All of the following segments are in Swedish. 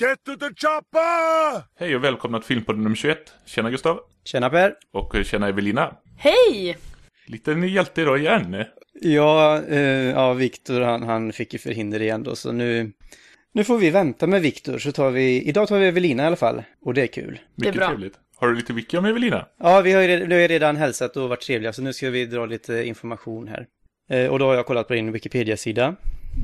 Get to the chopper! Hej och välkomna till Filmpodden nummer 21. Tjena Gustav. Tjena Per. Och tjena Evelina. Hej! Liten hjälte idag igen. Ja, eh, ja Viktor han, han fick ju förhinder igen då, så nu, nu får vi vänta med Viktor så tar vi, idag tar vi Evelina i alla fall. Och det är kul. Mycket bra. trevligt. Har du lite wiki om Evelina? Ja, vi har ju redan, vi har ju redan hälsat och varit trevliga, så nu ska vi dra lite information här. Eh, och då har jag kollat på din Wikipedia-sida.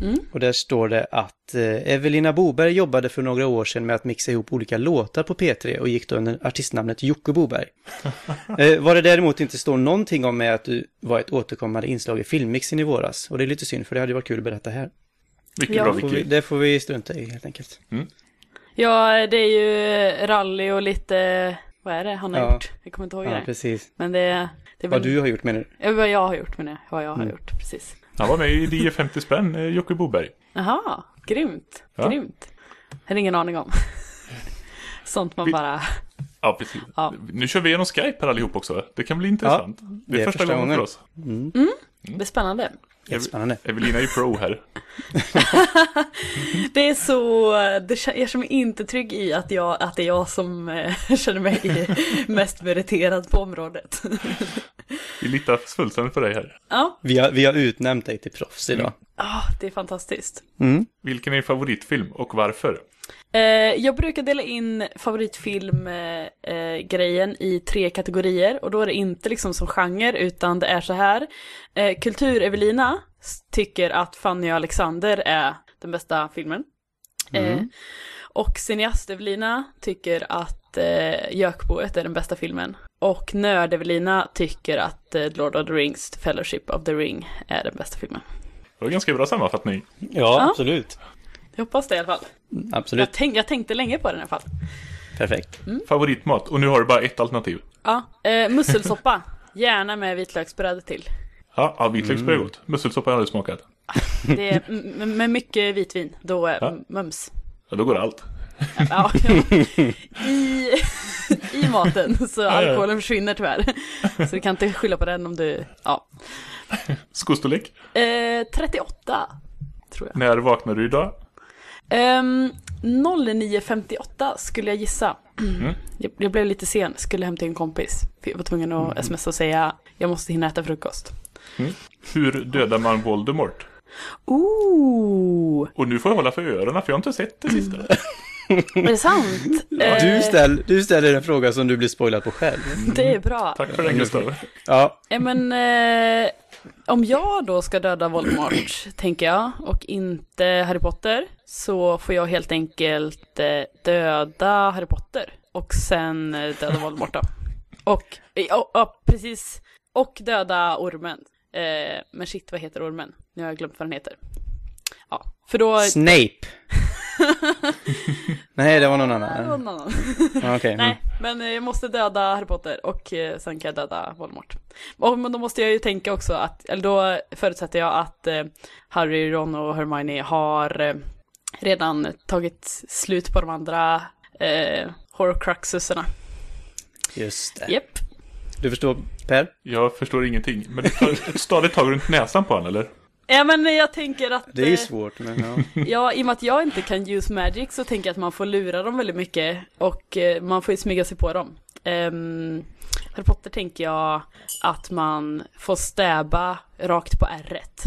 Mm. Och där står det att eh, Evelina Boberg jobbade för några år sedan med att mixa ihop olika låtar på P3 och gick då under artistnamnet Jocke Boberg. eh, vad det däremot inte står någonting om är att du var ett återkommande inslag i filmmixen i våras. Och det är lite synd för det hade varit kul att berätta här. Mycket Ja. bra Får vi, wiki. det får vi strunta i helt enkelt. Ja, det är ju rally och lite, vad är det han har Ja. gjort? Jag kommer inte ihåg Ja, det. precis. Men det, det är Vad väl du har gjort menar du? Ja, vad jag har gjort med det. Vad jag har Mm. gjort, precis. Han var med i 950 spänn, eh, Jocke Boberg. Jaha, grymt. Ja. Grymt. Har ingen aning om. Sånt man Vi- bara... Ja, precis. Ja. Nu kör vi genom Skype här allihop också. Det kan bli intressant. det, är första, gången, för oss. Det är spännande. Jättespännande. Evelina är ju pro här. Det är så, det jag känner mig inte trygg i att, jag, att det är jag som eh, känner mig mest meriterad på området. Vi litar fullständigt på dig här. Ja, Vi har, vi har utnämnt dig till proffs idag. ah, det är fantastiskt. Mm. Vilken är din favoritfilm och varför? Eh, jag brukar dela in favoritfilmgrejen eh, eh, i tre kategorier och då är det inte liksom som genre utan det är så här. Eh, Kultur-Evelina tycker att Fanny och Alexander är den bästa filmen. Eh, och Cineast-Evelina tycker att eh, Jökboet är den bästa filmen. Och Nörd-Evelina tycker att eh, Lord of the Rings, Fellowship of the Ring är den bästa filmen. Det var ganska bra sammanfattning. Ja, Ja. absolut. Jag hoppas det i alla fall. Absolut. Jag, tänk, jag tänkte länge på den i alla fall. Perfekt. Favoritmat, och nu har du bara ett alternativ. Ja, eh, musselsoppa. Gärna med vitlöksbröd till. Ja, ja vitlöksbröd är gott. Musselsoppa har jag aldrig smakat. Det är med mycket vitvin, då är Ja. mums. Ja, då går allt. Ja, ja. I, I maten, så alkoholen försvinner tyvärr. Så du kan inte skylla på den om du, ja. Skostorlek? Eh, 38, tror jag. När vaknade du idag? Um, 09.58 skulle jag gissa. Jag, jag blev lite sen, skulle till en kompis. Jag var tvungen att smsa och säga, jag måste hinna äta frukost. Hur dödar man Voldemort? Ooh, Och nu får jag hålla för öronen för jag har inte sett det sista. är det sant? Du, ställ, du ställer en fråga som du blir spoilad på själv. Det är bra. Tack för den Gustav. Ja, Ja, men eh, om jag då ska döda Voldemort, tänker jag, och inte Harry Potter, så får jag helt enkelt eh, döda Harry Potter och sen eh, döda Voldemort då. Och, eh, ja, ja, precis, och döda ormen. Eh, men shit, vad heter ormen? Nu har jag glömt vad den heter. Ja, för då... Snape. Nej, det var någon Det var annan. någon annan. Mm. Nej, men eh, jag måste döda Harry Potter och eh, sen kan jag döda Voldemort. Och, men då måste jag ju tänka också att, eller då förutsätter jag att eh, Harry, Ron och Hermione har eh, redan tagit slut på de andra eh, horcruxesarna. Just det. Japp. Du förstår, Per? Jag förstår ingenting. Men det tar ett stadigt tag runt näsan på honom eller? Ja men jag tänker att... Det är eh, svårt, men ja. Ja, i och med att jag inte kan use magic så tänker jag att man får lura dem väldigt mycket och eh, man får ju smyga sig på dem. Um, Harry Potter tänker jag att man får stäba rakt på ärret.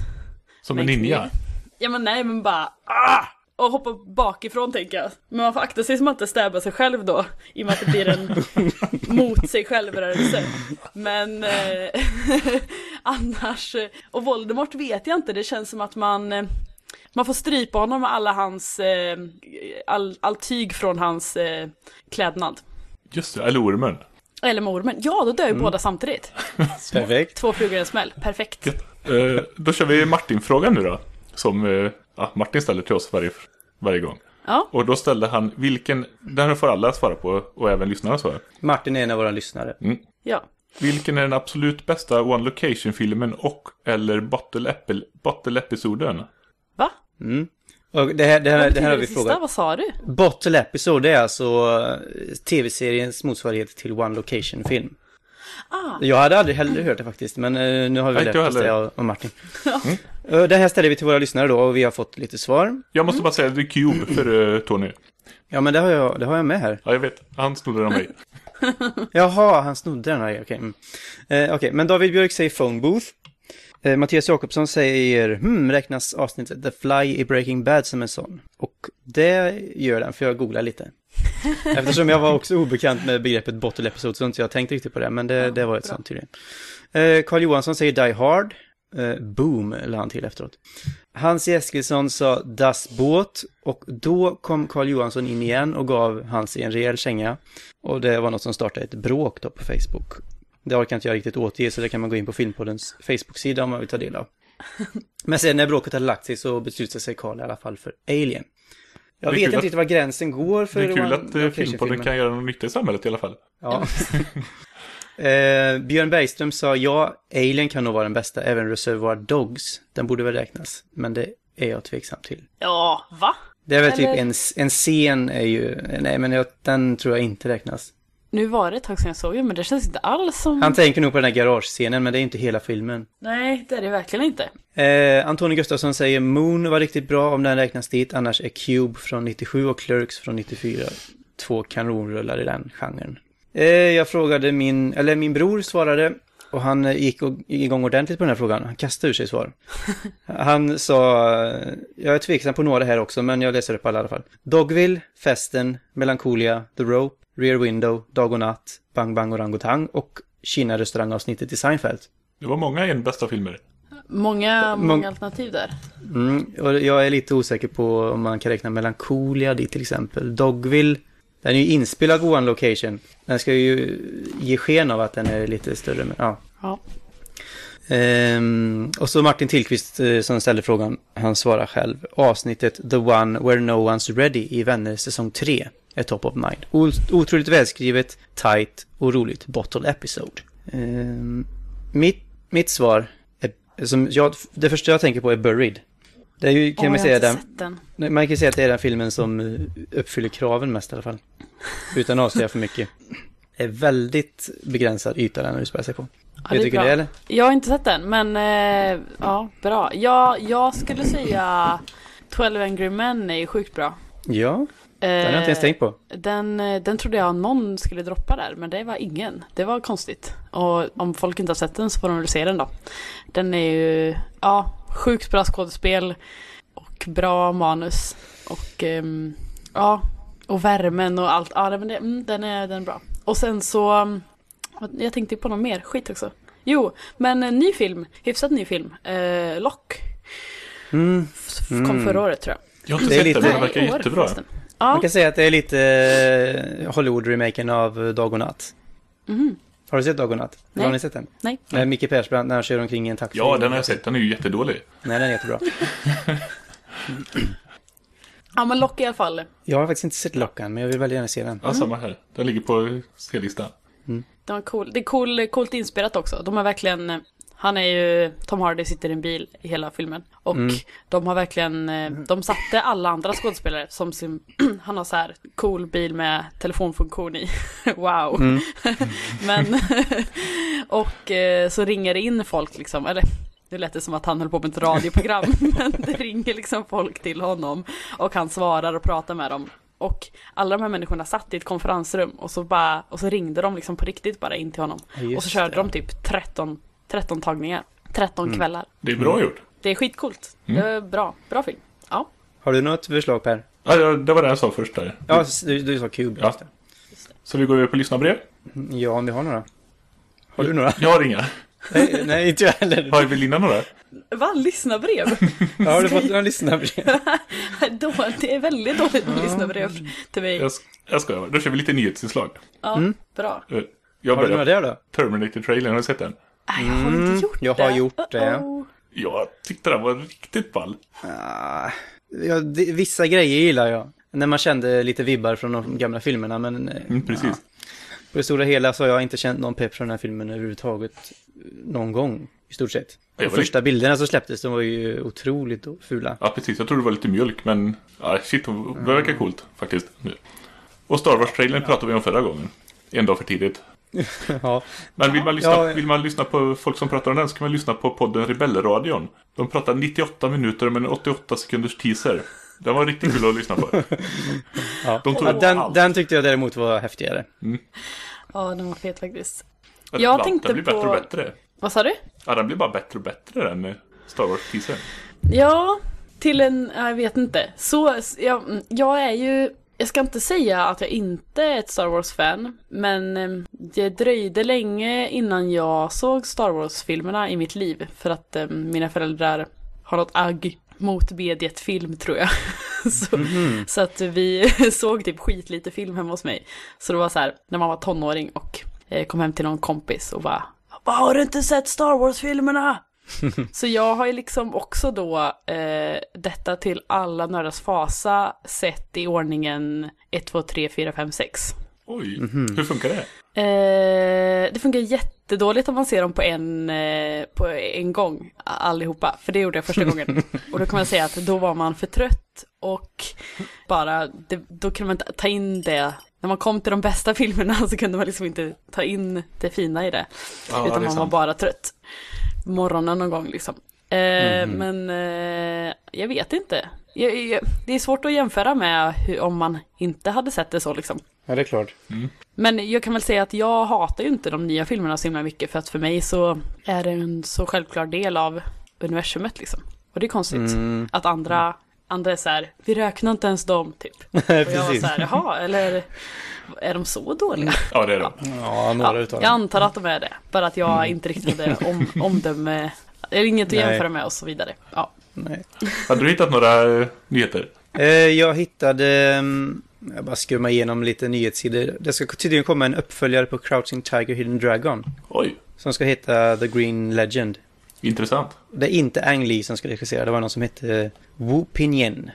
Som en ninja. Ja men nej men bara ah! Och hoppa bakifrån tänker jag. Men man får akta sig så man inte stäbar sig själv då. I och med att det blir en mot sig själv-rörelse. Men eh, annars, och Voldemort vet jag inte, det känns som att man eh, man får strypa honom med alla hans, eh, all, all tyg från hans eh, klädnad. Just det, eller ormen. Eller med ormen. Ja, då dör ju båda samtidigt. Perfekt. Två flugor i en smäll. Perfekt. Eh, då kör vi Martin-frågan nu då. Som eh, ja, Martin ställer till oss varje, varje gång. Ja. Och då ställde han vilken, den här får alla svara på och även lyssnarna svara. Martin är en av våra lyssnare. Ja. Vilken är den absolut bästa One Location-filmen och eller Bottle Apple- Bottle-episoden? Va? Mm. Och det här, det här, Vad det här har vi frågat. Vad sa du? Bottle Episode är alltså eh, tv-seriens motsvarighet till One Location-film. Ah. Jag hade aldrig heller hört det faktiskt, men eh, nu har vi lärt oss det av, av Martin. Eh, Det här ställer vi till våra lyssnare då och vi har fått lite svar. Jag måste bara säga The Cube för eh, Tony. Ja, men det har jag, det har jag med här. Ja, jag vet. Han snodde den av mig. Jaha, han snodde den. Okej, mm. eh, okej, men David Björk säger phone booth. Eh, Mattias Jakobsson säger, hmm, räknas avsnittet The Fly i Breaking Bad som en sån? Och det gör den, för jag googlar lite. Eftersom jag var också obekant med begreppet bottle episode så inte jag tänkt riktigt på det, men det, det var ett bra. sånt tydligen. Eh, Carl Johansson säger Die Hard. Eh, boom, la han till efteråt. Hans Eskilsson sa Das Båt och då kom Carl Johansson in igen och gav Hans en rejäl känga. Och det var något som startade ett bråk då på Facebook. Det orkar inte jag riktigt återge så det kan man gå in på Filmpoddens Facebook-sida om man vill ta del av. Men sen när bråket hade lagt sig så beslutade sig Carl i alla fall för Alien. Jag vet inte att- riktigt var gränsen går för Det är kul one att eh, Filmpodden kan göra något nytta i samhället i alla fall. Ja. eh, Björn Bergström sa ja, Alien kan nog vara den bästa, även Reservoir Dogs. Den borde väl räknas, men det är jag tveksam till. Ja, va? Det är väl Eller- typ en, en scen är ju, nej men jag, den tror jag inte räknas. Nu var det ett tag sedan jag såg den, men det känns inte alls som... Han tänker nog på den här garagescenen, men det är inte hela filmen. Nej, det är det verkligen inte. Eh, Antoni Gustafsson säger Moon var riktigt bra om den räknas dit, annars är Cube från 97 och Clerks från 94 två kanonrullar i den genren. Eh, jag frågade min, eller min bror svarade och han gick och- igång ordentligt på den här frågan. Han kastade ur sig svar. Han sa, eh, jag är tveksam på några här också, men jag läser upp alla i alla fall. Dogville, Festen, Melancholia, The Rope, Rear Window, Dag och Natt, Bang Bang Orangutang och Kina-restaurangavsnittet i Seinfeld. Det var många en bästa filmer. Många, Mång- många alternativ där. Mm, och jag är lite osäker på om man kan räkna Melancholia dit till exempel. Dogville, den är ju inspelad på One Location. Den ska ju ge sken av att den är lite större. Men, ja. Ja. Ehm, och så Martin Tillqvist eh, som ställde frågan, han svarar själv. Avsnittet The One Where No One's Ready i Vänner säsong 3 är top of mind. O- otroligt välskrivet, tight och roligt bottle episode. Ehm, mitt, mitt svar, är, som jag, det första jag tänker på är Buried. Det är ju, kan Åh, man säga, den, den. Man kan säga att det är den filmen som eh, uppfyller kraven mest i alla fall. Utan att avslöja för mycket. Det är väldigt begränsad yta den utspelar sig på. Ja, Vet du det eller? Jag har inte sett den, men eh, ja, bra. Ja, jag skulle säga 12 Angry Men är ju sjukt bra. Ja, det har jag inte ens tänkt på. Den, eh, den trodde jag någon skulle droppa där, men det var ingen. Det var konstigt. Och om folk inte har sett den så får de väl se den då. Den är ju, ja, sjukt bra skådespel och bra manus. Och ehm, ja, och värmen och allt. Ja, men det, mm, den, är, den är bra. Och sen så, mm, jag tänkte på något mer skit också. Jo, men en ny film, hyfsat ny film, eh, Lock. Mm. F- Mm. Kom förra året tror jag. Jag har inte Det är sett den, lite- men den verkar jättebra. förresten. Man Ja, kan säga att det är lite eh, Hollywood-remaken av eh, Dag och Natt. mhm. Har du sett Dag och Natt? Nej. Har ni sett den? Nej. Med Micke Persbrandt när han kör omkring i en taxi. Ja, den har jag sett. Den är ju jättedålig. Nej, den är jättebra. Ja, men Lock i alla fall. Jag har faktiskt inte sett Lockan, men jag vill väldigt gärna se den. Ja, samma här. Den ligger på C-listan. Den var cool. Det är cool, coolt inspelat också. De har verkligen, eh, han är ju, Tom Hardy sitter i en bil i hela filmen. Och Mm. de har verkligen, eh, de satte alla andra skådespelare som sin, han har så här cool bil med telefonfunktion i. wow. Mm. Men, och eh, så ringer det in folk liksom, eller nu lät det som att han höll på med ett radioprogram, men det ringer liksom folk till honom och han svarar och pratar med dem. Och alla de här människorna satt i ett konferensrum och så, bara, och så ringde de liksom på riktigt bara in till honom. Just och så körde det. de typ 13, 13 tagningar, 13 Mm. kvällar. Det är bra gjort. Det är skitcoolt. Mm. Det är bra, bra film. Ja. Har du något förslag Per? Ja, det var det jag sa först där. Ja, du, du sa Cube. Ja. just det. Så vi går över på lyssnarbrev. Ja, om vi har några. Har du några? Jag har inga. nej, nej, inte jag heller. Har Evelina några? Va? Lyssnarbrev? Ja, har du fått några lyssnarbrev? Det är väldigt dåligt med lyssnarbrev till mig. Jag, jag skojar. Då kör vi lite nyhetsinslag. Ja, Mm. bra. Eh, Jag Har du några börjar. där då? Terminator-trailern, har du sett den? Nej, jag har Mm, inte gjort jag det. har gjort det. Uh-oh. Jag tyckte den var riktigt ball. Ah, ja, det, vissa grejer gillar jag. När man kände lite vibbar från de gamla filmerna, men... eh, Mm, precis. På det stora hela så har jag inte känt någon pepp från den här filmen överhuvudtaget. eh, Någon gång, i stort sett. Jag De första bilderna som släpptes, de var ju otroligt fula. Ja, precis. Jag trodde det var lite mjölk, men ja, shit, det verkar coolt faktiskt. Och Star Wars-trailern pratade vi om förra gången. En dag för tidigt. ja, Men vill man, lyssna, Ja, ja. vill man lyssna på folk som pratar om den så kan man lyssna på podden Rebellradion. De pratar 98 minuter om en 88 sekunders teaser. Den var riktigt kul att lyssna på. Ja. De tog Ja, den, allt. den tyckte jag däremot var häftigare. Ja, den var fet faktiskt. Den- Jag den tänkte blir på- bättre och bättre. Vad sa du? Ja, den blir bara bättre och bättre den Star Wars-teasern. Ja, till en, jag vet inte. Så, jag, jag är ju, jag ska inte säga att jag inte är ett Star Wars-fan, men eh, det dröjde länge innan jag såg Star Wars-filmerna i mitt liv, för att eh, mina föräldrar har något agg mot mediet film tror jag. så, så att vi såg typ skitlite film hemma hos mig. Så det var så här, när man var tonåring och eh, kom hem till någon kompis och bara har du inte sett Star Wars-filmerna? Så jag har ju liksom också då eh, detta till alla nördars fasa sett i ordningen 1, 2, 3, 4, 5, 6. Oj, hur funkar det? Eh, det funkar jättedåligt om man ser dem på en, eh, på en gång, allihopa. För det gjorde jag första gången. Och då kan man säga att då var man för trött och bara, det, då kunde man inte ta in det. När man kom till de bästa filmerna så kunde man liksom inte ta in det fina i det. Ja, utan det man var bara trött. Morgonen någon gång liksom. Eh, Men eh, jag vet inte. Jag, jag, det är svårt att jämföra med hur, om man inte hade sett det så liksom. Ja, det är klart. Men jag kan väl säga att jag hatar ju inte de nya filmerna så himla mycket för att för mig så är det en så självklar del av universumet liksom. Och det är konstigt Mm. att andra, andra är så här, vi räknar inte ens dem typ. Och jag var så här, jaha, eller är de så dåliga? Ja, det är de. Ja, några Ja, utav jag dem. antar att de är det, bara att jag inte riktigt hade om, omdöme, eller inget att Nej. jämföra med och så vidare. Ja. Nej. Hade du hittat några eh, nyheter? Eh, jag hittade, mm, jag bara skummar igenom lite nyhetssidor. Det ska tydligen komma en uppföljare på Crouching Tiger Hidden Dragon. Oj, Som ska heta The Green Legend. Intressant. Det är inte Ang Lee som ska regissera, det var någon som hette Wu Pinyen.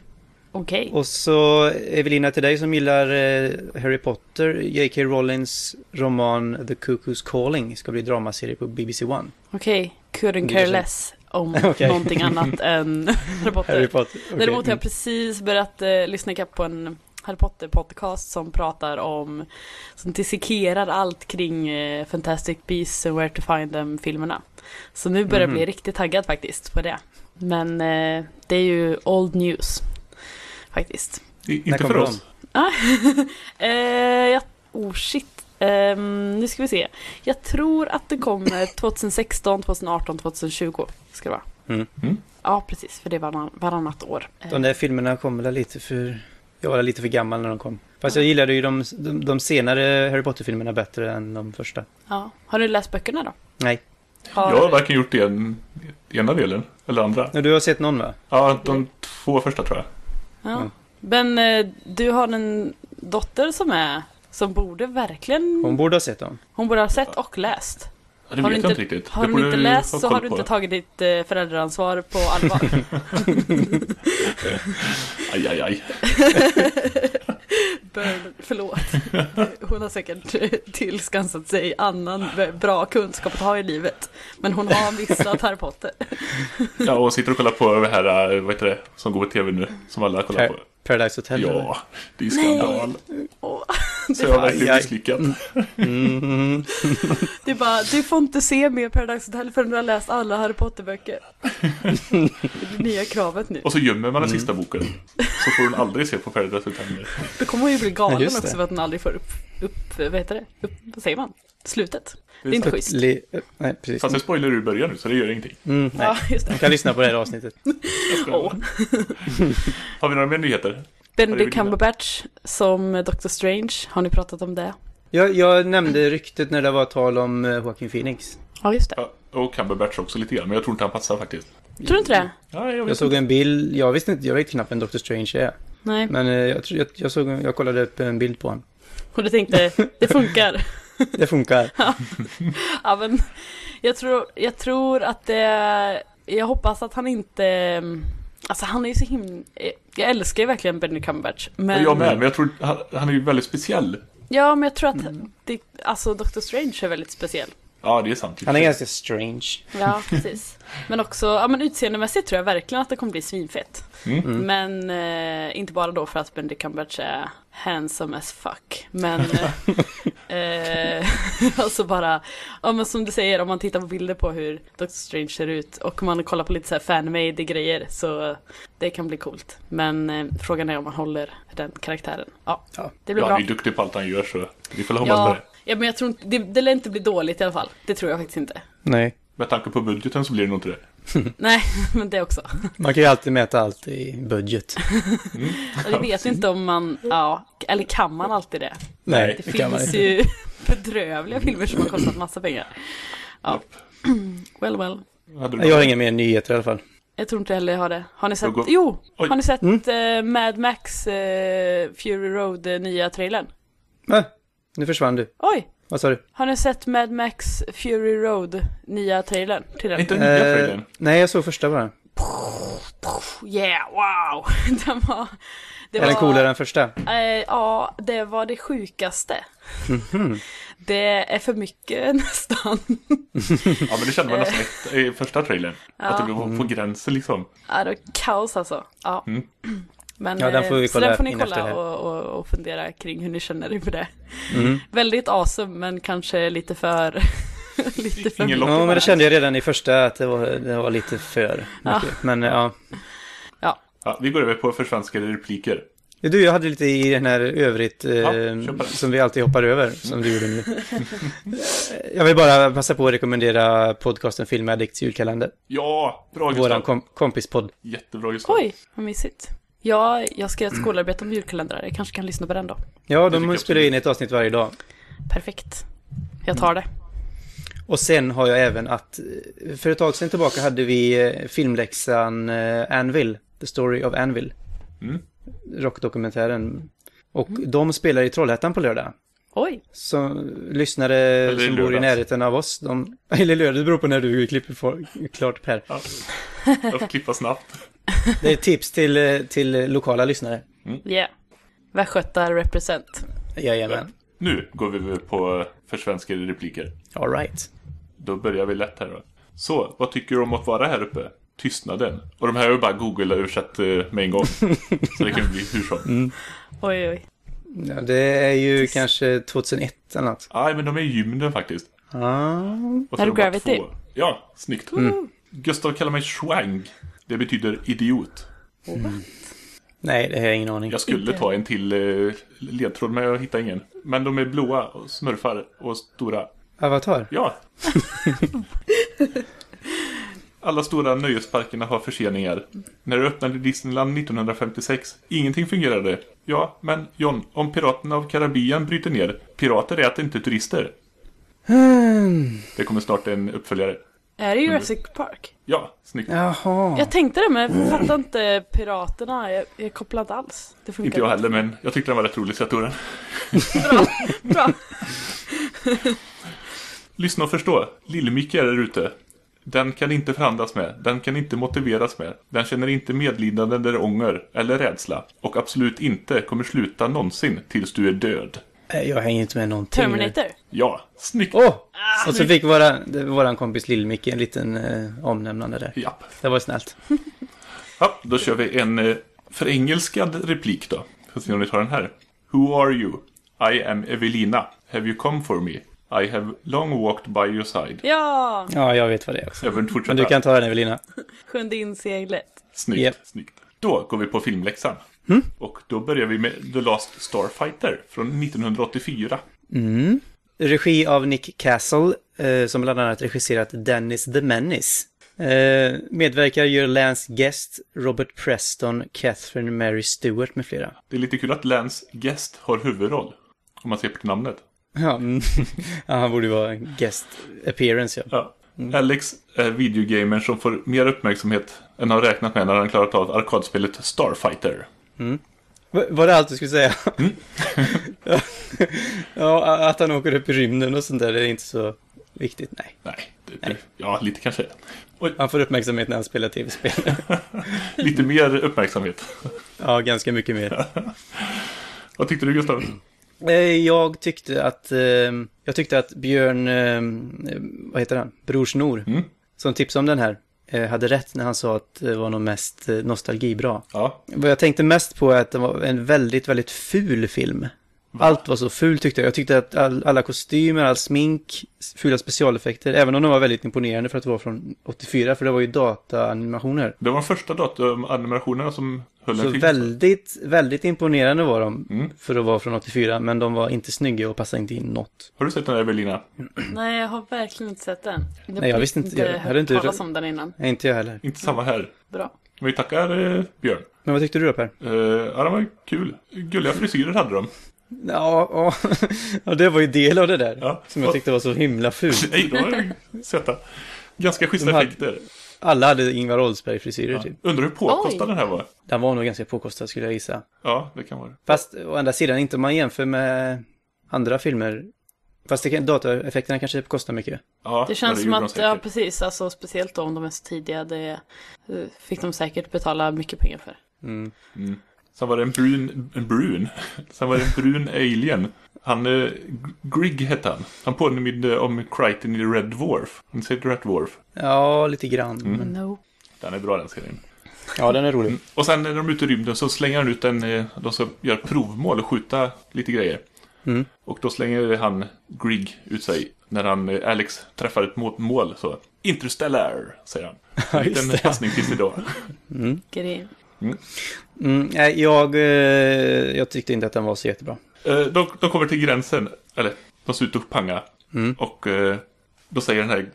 Okej. Och så Evelina till dig som gillar eh, Harry Potter, J.K. Rowlings roman The Cuckoo's Calling ska bli dramaserie på BBC One. Okej, couldn't Det care less om Okej. någonting annat än Harry Potter. Harry Potter. okej. Däremot har jag precis börjat eh, lyssna på en Harry Potter-podcast som pratar om, som dissekerar allt kring eh, Fantastic Beasts and Where to Find Them-filmerna. Så nu börjar jag bli Mhm. riktigt taggad faktiskt på det. Men eh, det är ju old news, faktiskt. I, inte kommer för oss. eh, jag, oh shit. Ehm, nu ska vi se. Jag tror att det kommer 2016, 2018, 2020. Ska det vara. Mm. Mm. Ja, precis. För det är varann, varannat år. Eh, De där filmerna kom väl lite för... Jag var lite för gammal när de kom. Fast jag gillade ju de, de, de senare Harry Potter-filmerna bättre än de första. Ja. Har du läst böckerna då? Nej. Har... Jag har varken gjort det en, ena delen eller andra. Ja, Du har sett någon va? Ja, de två första tror jag. Ja. Mm. Men eh, du har en dotter som är, som borde verkligen, Hon borde ha sett dem. hon borde ha sett och läst. Ja, det Har vet du inte- inte riktigt. Har hon borde inte du läst så har du inte tagit ditt eh, föräldraansvar på allvar. Aj, aj, aj. Burn, förlåt. Hon har säkert eh, tillskansat sig annan b- bra kunskap att ha i livet. Men hon har missat Harry Potter. Ja, och sitter och kollar på det här, eh, vad heter det, som går på tv nu, som alla kollar på. Par- Paradise Hotel. Ja, det är skandal. Åh, Så jag Aj, verkligen aj. misslyckats. Mm. Det är bara, du får inte se mer Paradise Hotel förrän du har läst alla Harry Potter-böcker. Det är det nya kravet nu. Och så gömmer man den Mm. sista boken. Så får hon aldrig se på Paradise Hotel mer. Då kommer hon ju bli galen Ja, också för att hon aldrig får upp, upp, vad heter det? Upp, vad säger man? Slutet. Det är inte schysst. Le- Nej, precis. Fast jag spoilar ur i början nu, så det gör ingenting. Mm, nej. Ja, just det. Du kan lyssna på det här avsnittet. Åh. Har vi några mer nyheter? Benedict Cumberbatch som Doctor Strange, har ni pratat om det? Jag, jag nämnde ryktet när det var tal om eh, Joaquin Phoenix. Ja, just det. Ja, och Cumberbatch också lite grann, men jag tror inte han passar faktiskt. Tror du inte det? Ja, jag Jag såg en bild, jag visste inte, jag vet knappt vem Doctor Strange är. Nej. Men eh, jag, jag, jag, såg, jag kollade upp en bild på honom. Och du tänkte, det funkar. Det funkar. Ja, men jag tror, jag tror att det, jag hoppas att han inte, alltså han är ju så himla, jag älskar ju verkligen Benedict Cumberbatch. Men, Jag med, men jag tror han, han är ju väldigt speciell. Ja, men jag tror att det, alltså Doctor Strange är väldigt speciell. Ja, det är sant. Han är ganska strange. Ja, precis. Men också, ja men utseendemässigt tror jag verkligen att det kommer bli svinfett. Mm. Men eh, inte bara då för att Benedict Cumberbatch är handsome as fuck. Men, eh, Eh, och så bara, ja men som du säger, om man tittar på bilder på hur Doctor Strange ser ut och man kollar på lite så här fan-made grejer så det kan bli coolt. Men eh, frågan är om man håller den karaktären. Ja, Ja. det blir Ja, bra. han är duktig på allt han gör så vi får hoppas på Ja, det. Ja, men jag tror inte, det, det lär inte bli dåligt i alla fall. Det tror jag faktiskt inte. Nej. Med tanke på budgeten så blir det nog inte det. Nej, men det också. Man kan ju alltid mäta allt i budget. Och jag vet inte om man, ja, eller kan man alltid det? Nej, Det det kan man finns inte. ju bedrövliga filmer som har kostat massa pengar. Ja. Well, well. Jag har inga mer nyheter i alla fall. Jag tror inte heller jag har det. Har ni sett, går- jo! Oj. Har ni sett Mm. eh, Mad Max eh, Fury Road, eh, nya trailern? Men, nu försvann du. Oj! Vad sa du? Har ni sett Mad Max Fury Road, nya trailern till den? Inte den nya Eh, trailern. nej, jag såg första bara. Yeah, wow! Den var... Det Är den coolare än första? Eh, ja, det var det sjukaste. Det är för mycket nästan. Ja, men det kände man nästan ett- i första trailern. Att det blev på, på gränsen liksom. Ja, det var kaos alltså. Ja. Mm. Men, Ja, den får vi eh, så kolla den får ni kolla och, och, och fundera kring hur ni känner inför det. Mm. Väldigt awesome, men kanske lite för... lite för Ingen Ja, men det kände jag redan i första att det var, det var lite för Ja. mycket. Men ja. Ja, vi går över på försvenskade repliker. Du, jag hade lite i den här övrigt eh, Ja, som vi alltid hoppar över, som du gjorde nu. jag vill bara passa på att rekommendera podcasten Film Addicts julkalender. Ja, bra Gustav. Våran kom kompispodd. Jättebra Gustav. Oj, vad mysigt. Ja, jag ska göra ett skolarbete om julkalendrar. Jag kanske kan lyssna på den då. Ja, de spelar in ett avsnitt varje dag. Perfekt. Jag tar det. Och sen har jag även att, för ett tag sedan tillbaka hade vi eh, filmläxan eh, Anvil, The Story of Anvil. Mm. Rockdokumentären. Och de spelar i Trollhättan på lördag. Oj, Så lyssnare Eller som bor i närheten av oss, de... Eller lördag, det beror på när du klipper för... klart Per. Ja. Jag får klippa snabbt. Det är tips till, eh, till lokala lyssnare. yeah. Västgötar represent. Jajamän. Nu går vi på försvenskade repliker. All right. Då börjar vi lätt här då. Så, vad tycker du om att vara här uppe? Tystnaden. Och de här har ju bara Google översatt eh, med en gång. Så det kan bli hur som. Oj, oj. Ja, det är ju kanske 2001 eller något. Nej, men de är i gymnen faktiskt. Ah. Och så Är det de Gravity? två. Ja, snyggt. Gustav kallar mig schwang. Det betyder idiot. Nej, det har jag ingen aning. Jag skulle ta en till eh, ledtråd, men jag hittar ingen. Men de är blåa och smurfar och stora. Avatar? Ja. Alla stora nöjesparkerna har förseningar. När du öppnade Disneyland 1956, ingenting fungerade. Ja, men John, om piraterna av Karibien bryter ner, pirater är att inte turister. Hmm. Det kommer snart en uppföljare. Är det Jurassic Park? Ja, snyggt. Jaha. Jag tänkte det, men jag fattar inte piraterna. Jag, jag kopplar inte alls. Det funkar Inte jag heller, men jag tyckte den var rätt rolig så jag tog den. Bra, bra. Lyssna och förstå. Lill-Micke är där ute. Den kan inte förhandlas med. Den kan inte motiveras med. Den känner inte medlidande eller ånger eller rädsla. Och absolut inte kommer sluta någonsin tills du är död. Jag hänger inte med någonting. Terminator. Ja, snyggt. Åh! och så fick våra, våran kompis Lill-Micke en liten eh, omnämnande där. Japp. Det var snällt. Ja, då kör vi en eh, förengelskad replik då. Får se om ni tar den här. Who are you? I am Evelina. Have you come for me? I have long walked by your side. Ja, Ja, jag vet vad det är också. Jag vill inte fortsätta. Men du kan ta den Evelina. sjunde inseglet. Snyggt, Japp. snyggt. Då går vi på filmläxan. Och då börjar vi med The Last Starfighter från 1984. Mm. Regi av Nick Castle, eh, som bland annat regisserat Dennis the Menace. Eh, medverkar gör Lance Guest, Robert Preston, Catherine Mary Stewart med flera. Det är lite kul att Lance Guest har huvudroll. Om man ser på namnet. Ja, mm. ja han borde vara en guest appearance ja. Ja. Alex är videogamern som får mer uppmärksamhet än han räknat med när han klarat av arkadspelet Starfighter. Va- Var det allt du skulle säga? ja. ja, att han åker upp i rymden och sånt där det är inte så viktigt. Nej, Nej, det, det, ja lite kanske. Oj, han får uppmärksamhet när han spelar tv-spel. lite mer uppmärksamhet. ja, ganska mycket mer. Vad tyckte du Gustav? Eh, Jag tyckte att, eh, jag tyckte att Björn, eh, vad heter han, Brors Nor, Mm. som tipsade om den här, hade rätt när han sa att det var nog mest eh, nostalgibra. Ja, Vad jag tänkte mest på är att det var en väldigt, väldigt ful film. Allt var så fult tyckte jag. Jag tyckte att all, alla kostymer, all smink, fula specialeffekter, även om de var väldigt imponerande för att det var från 84, för det var ju dataanimationer. Det var de första datumanimationerna som höll en Så film. väldigt, väldigt imponerande var de Mm. för att vara från 84, men de var inte snygga och passade inte in något. Har du sett den där Evelina? Nej, jag har verkligen inte sett den. Nej, jag visste inte- jag hade inte- talas om den innan. Nej, inte jag heller. Inte samma här. Bra. Men vi tackar eh, Björn. Men vad tyckte du då Per? Eh, ja, de var kul. Gulliga frisyrer hade de. Ja, ja. ja, det var ju del av det där. Ja. Som jag tyckte var så himla fult. Nej, de var söta. Ganska schyssta De hade- effekter. Alla hade Ingvar Oldsberg-frisyrer Ja. typ. Undrar hur påkostad Oj. den här var. Den var nog ganska påkostad skulle jag gissa. Ja, det kan vara. Fast å andra sidan, inte om man jämför med andra filmer. Fast det kan, dataeffekterna kanske kostar mycket. Ja, Det känns ja, som att, ja precis, alltså speciellt då om de är så tidiga, det eh, fick de säkert betala mycket pengar för. Mm. Mm. Sen var det en brun, en brun. Sen var det en brun alien. Han, eh, Grigg hette han. Han påminner om Crichton i Red Dwarf. Han säger Red Dwarf. Ja, lite grann. Mm. Men... No. Den är bra den serien. Ja, den är rolig. Mm. Och sen när de är ute i rymden så slänger han ut en, eh, de ska göra provmål och skjuta lite grejer. Mm. Och då slänger han Grigg ut sig när han, eh, Alex träffar ett må- mål så. Interstellar, säger han. En liten passning till idag. Mm. Grej. Mm, nej, jag, eh, jag tyckte inte att den var så jättebra. Eh, de, de kommer till gränsen, eller de ser ut att panga. Mm. Och eh, då säger den här,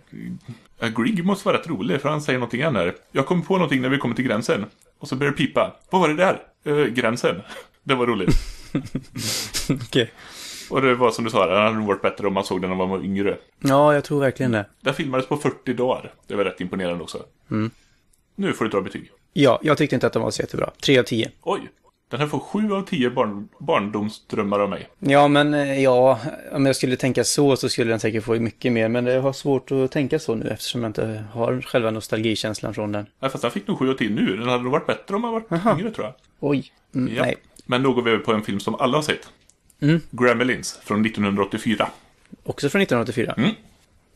Grigg måste vara rätt rolig för han säger någonting annat här. Jag kom på någonting när vi kommer till gränsen. Och så börjar det pipa. Vad var det där? Eh, gränsen. Det var roligt. Okej. Och det var som du sa, det hade varit bättre om man såg den när man var yngre. Ja, jag tror verkligen det. Den filmades på 40 dagar. Det var rätt imponerande också. Mm. Nu får du dra betyg. Ja, jag tyckte inte att den var så jättebra. Tre av tio. Oj! Den här får 7 av 10 barn, barndomsdrömmar av mig. Ja, men eh, ja, om jag skulle tänka så så skulle den säkert få mycket mer. Men det har svårt att tänka så nu eftersom jag inte har själva nostalgikänslan från den. Nej, fast den fick nog 7 av 10 nu. Den hade nog varit bättre om man varit Jaha. yngre tror jag. Oj. Mm, Ja. Nej. Men då går vi över på en film som alla har sett. Mm. Gremlins från 1984. Också från 1984. Mm.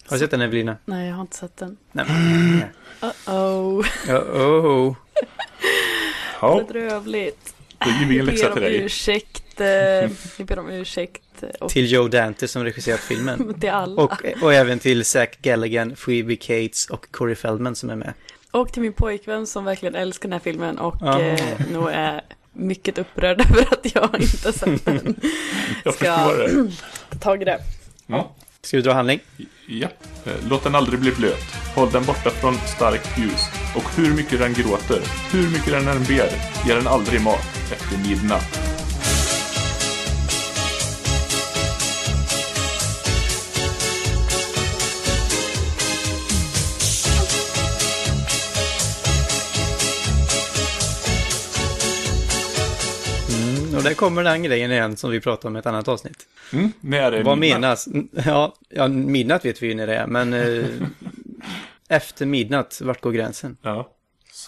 Har du sett den Evelina? Nej, jag har inte sett den. Nej. men- Uh-oh. Ja, oh. Ja, Bedrövligt. ger vi ber till om dig. ursäkt. eh, Vi ber om ursäkt. eh, Och Till Joe Dante som regisserat filmen. till alla. Och, och även till Zach Galligan, Phoebe Cates och Corey Feldman som är med. Och till min pojkvän som verkligen älskar den här filmen och Aha. eh, nog är mycket upprörd över att jag inte sett den. Jag Ska- förstår det. Ta tag i det. Ja. Ska vi dra handling? ja. Eh, låt den aldrig bli blöt. Håll den borta från starkt ljus. Och hur mycket den gråter, hur mycket den än ber, ger den aldrig mat efter midnatt. Och där kommer den grejen igen som vi pratade om i ett annat avsnitt. Mm, när är Vad midnatt? menas? Ja, ja, midnatt vet vi ju när det är, men eh, efter midnatt, vart går gränsen? Ja.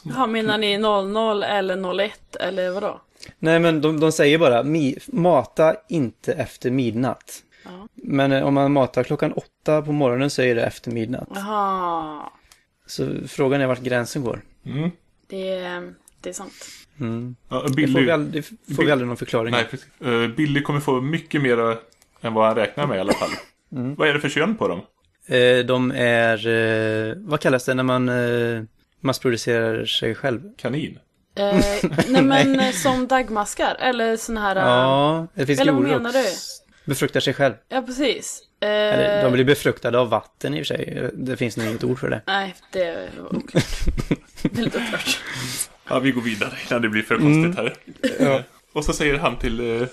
Ja, menar ni 00 eller 01 eller vadå? Nej, men de, de säger bara mi, mata inte efter midnatt. Ja. Men eh, om man matar klockan åtta på morgonen så är det efter midnatt. Jaha, Så frågan är vart gränsen går. Mm. det, är- det är sant. Mm. Ja, Det får Billy, vi, aldrig, det får vi aldrig någon förklaring nej, precis. Eh, Billy kommer få mycket mer än vad han räknar med i alla fall. Mm. Vad är det för kön på dem? Eh, de är, eh, vad kallas det när man massproducerar sig själv? Kanin? Eh, nej men som dagmaskar, eller sån här... Ja, det finns eller vad menar du? Befruktar sig själv. Ja, precis. Eh, Eller, de blir befruktade av vatten i och för sig. Det finns nog inget ord för det. Nej, det var oklart. Väldigt upprört. Ja, vi går vidare innan det blir för Mm. konstigt här. Ja. Och så säger han till... eh,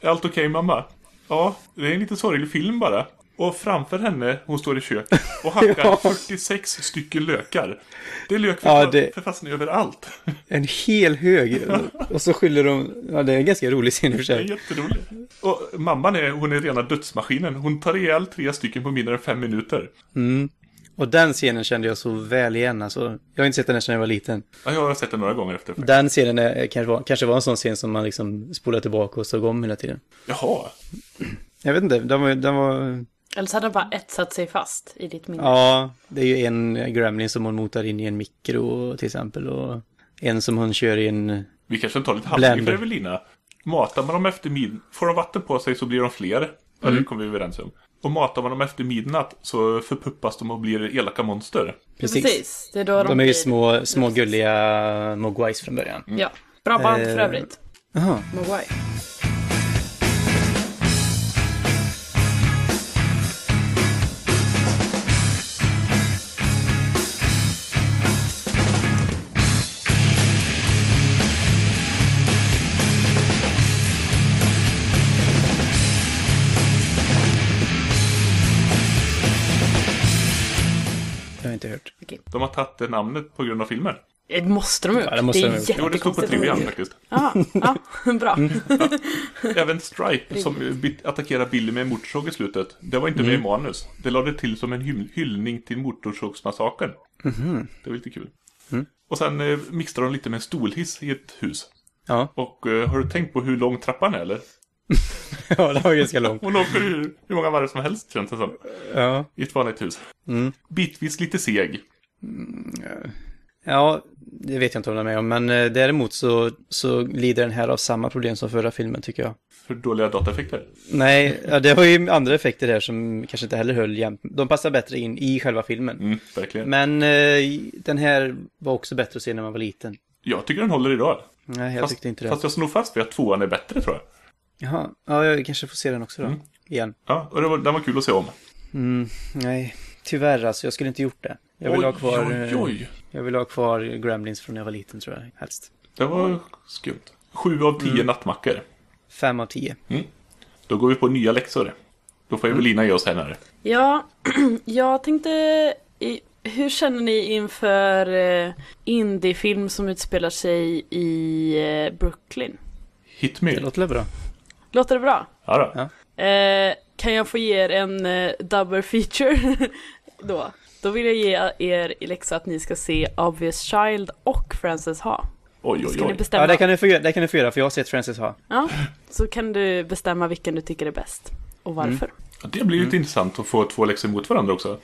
Är allt okej mamma? Ja, det är en lite sorglig film bara. Och framför henne, hon står i köket och hackar Ja. 46 stycken lökar. Det är lök för, Ja, det- för fastnar överallt. En hel hög. Och så skyller de, ja det är en ganska rolig scen i och för Det är sig. jätteroligt. Och mamman är, hon är rena dödsmaskinen. Hon tar ihjäl tre stycken på mindre än fem minuter. Mm. Och den scenen kände jag så väl igen alltså. Jag har inte sett den sedan jag var liten. Ja, jag har sett den några gånger efter. Den scenen är, kanske, var, kanske var en sån scen som man liksom spolar tillbaka och såg om hela tiden. Jaha. Jag vet inte, den var, den var... Eller så hade den bara etsat sig fast i ditt minne. Ja, det är ju en gremlin som hon motar in i en mikro till exempel. Och en som hon kör i en... Vi kanske tar lite handling för. Evelina. Matar man dem efter midnatt, får de vatten på sig så blir de fler. Ja, det kommer vi överens om. Och matar man dem efter midnatt så förpuppas de och blir elaka monster. Precis. Precis. Det är då de, De är ju små, små gulliga mogwais från början. Ja. Bra band för Eh, övrigt. Jaha. Mogwai. De har tagit det namnet på grund av filmen. Det måste de ha gjort. Ja, det måste det är de. Jo, det stod på jättekonstigt. trean faktiskt. Jaha, ja, bra. Även Stripe som attackerar Billy med en motorsåg i slutet. Det var inte med i manus. Det lade till som en hyll- hyllning till motorsågsmassakern. Det var lite kul. Och sen eh, mixade de lite med en stolhiss i ett hus. Ja. Och eh, har du tänkt på hur lång trappan är eller? ja, det var ganska långt. Hon åker hur, hur många varv som helst känns det som. Ja. I ett vanligt hus. Bitvis lite seg. Ja, det vet jag inte om jag håller med om, men eh, däremot så, så lider den här av samma problem som förra filmen tycker jag. För dåliga dataeffekter. Nej, ja, det har ju andra effekter här som kanske inte heller höll jämt. De passar bättre in i själva filmen. Mm, verkligen. Men eh, den här var också bättre att se när man var liten. Jag tycker den håller idag. Nej, jag Fast, tyckte inte det. fast jag nog fast vid att tvåan är bättre tror jag. Jaha, ja, jag kanske får se den också då. Igen. Ja, och det var, den var kul att se om. Mm, nej, tyvärr alltså, jag skulle inte gjort det. Jag vill oj, ha kvar, oj, eh, oj. jag vill ha kvar Gremlins från när jag var liten tror jag, helst. Det var skumt. Sju av tio Mm. nattmackor. Fem av tio. Då går vi på nya läxor. Då får Evelina ge oss senare. Ja, jag tänkte... Hur känner ni inför eh, indiefilm som utspelar sig i eh, Brooklyn? Hit me. Det låter bra? Låter det bra? Ja, då. Ja. Eh, kan jag få ge er en double feature då? Då vill jag ge er i läxa att ni ska se Obvious Child och Frances Ha. Oj, oj, oj. bestämma? Ja, det kan, du få, det kan du få göra, för jag har sett Frances Ha. Ja, så kan du bestämma vilken du tycker är bäst och varför. Ja, Det blir ju lite intressant att få två läxor mot varandra också.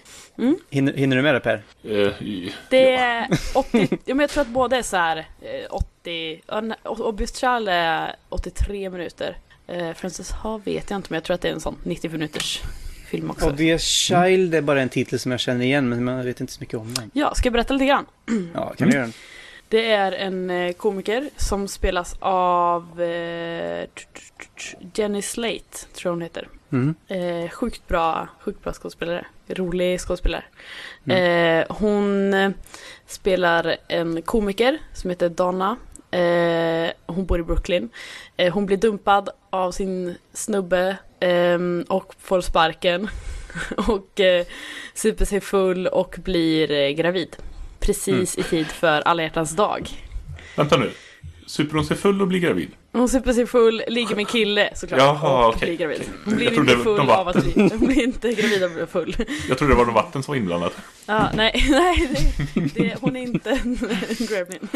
Hinner, hinner du med det Per? Eh, i- Det ja. är 80, ja men jag tror att båda är så här eh, 80, ja, nej, Obvious Child är 83 minuter. Eh, Frances Ha vet jag inte men jag tror att det är en sån 90 minuters film också. Obvious Child är bara en titel som jag känner igen, men man vet inte så mycket om den. Ja, ska jag berätta lite grann? Ja, kan du göra den? Det är en eh, komiker som spelas av eh, Jenny Slate, tror jag hon heter. Mm. Eh, sjukt bra, sjukt bra skådespelare. Rolig skådespelare. Eh, hon spelar en komiker som heter Donna. Hon bor i Brooklyn. Hon blir dumpad av sin snubbe ehm, och får sparken. och eh, super sig full och blir eh, gravid. Precis i tid för alla hjärtans dag. Vänta nu. Super hon sig full och blir gravid? Hon super sig full, ligger med kille såklart Jaha, och okej, blir gravid. Hon blir inte full de av att bli, hon blir inte gravid av att bli full. Jag trodde det var något vatten som var inblandat. Ja, nej, nej det, det, hon är inte en, gremlin.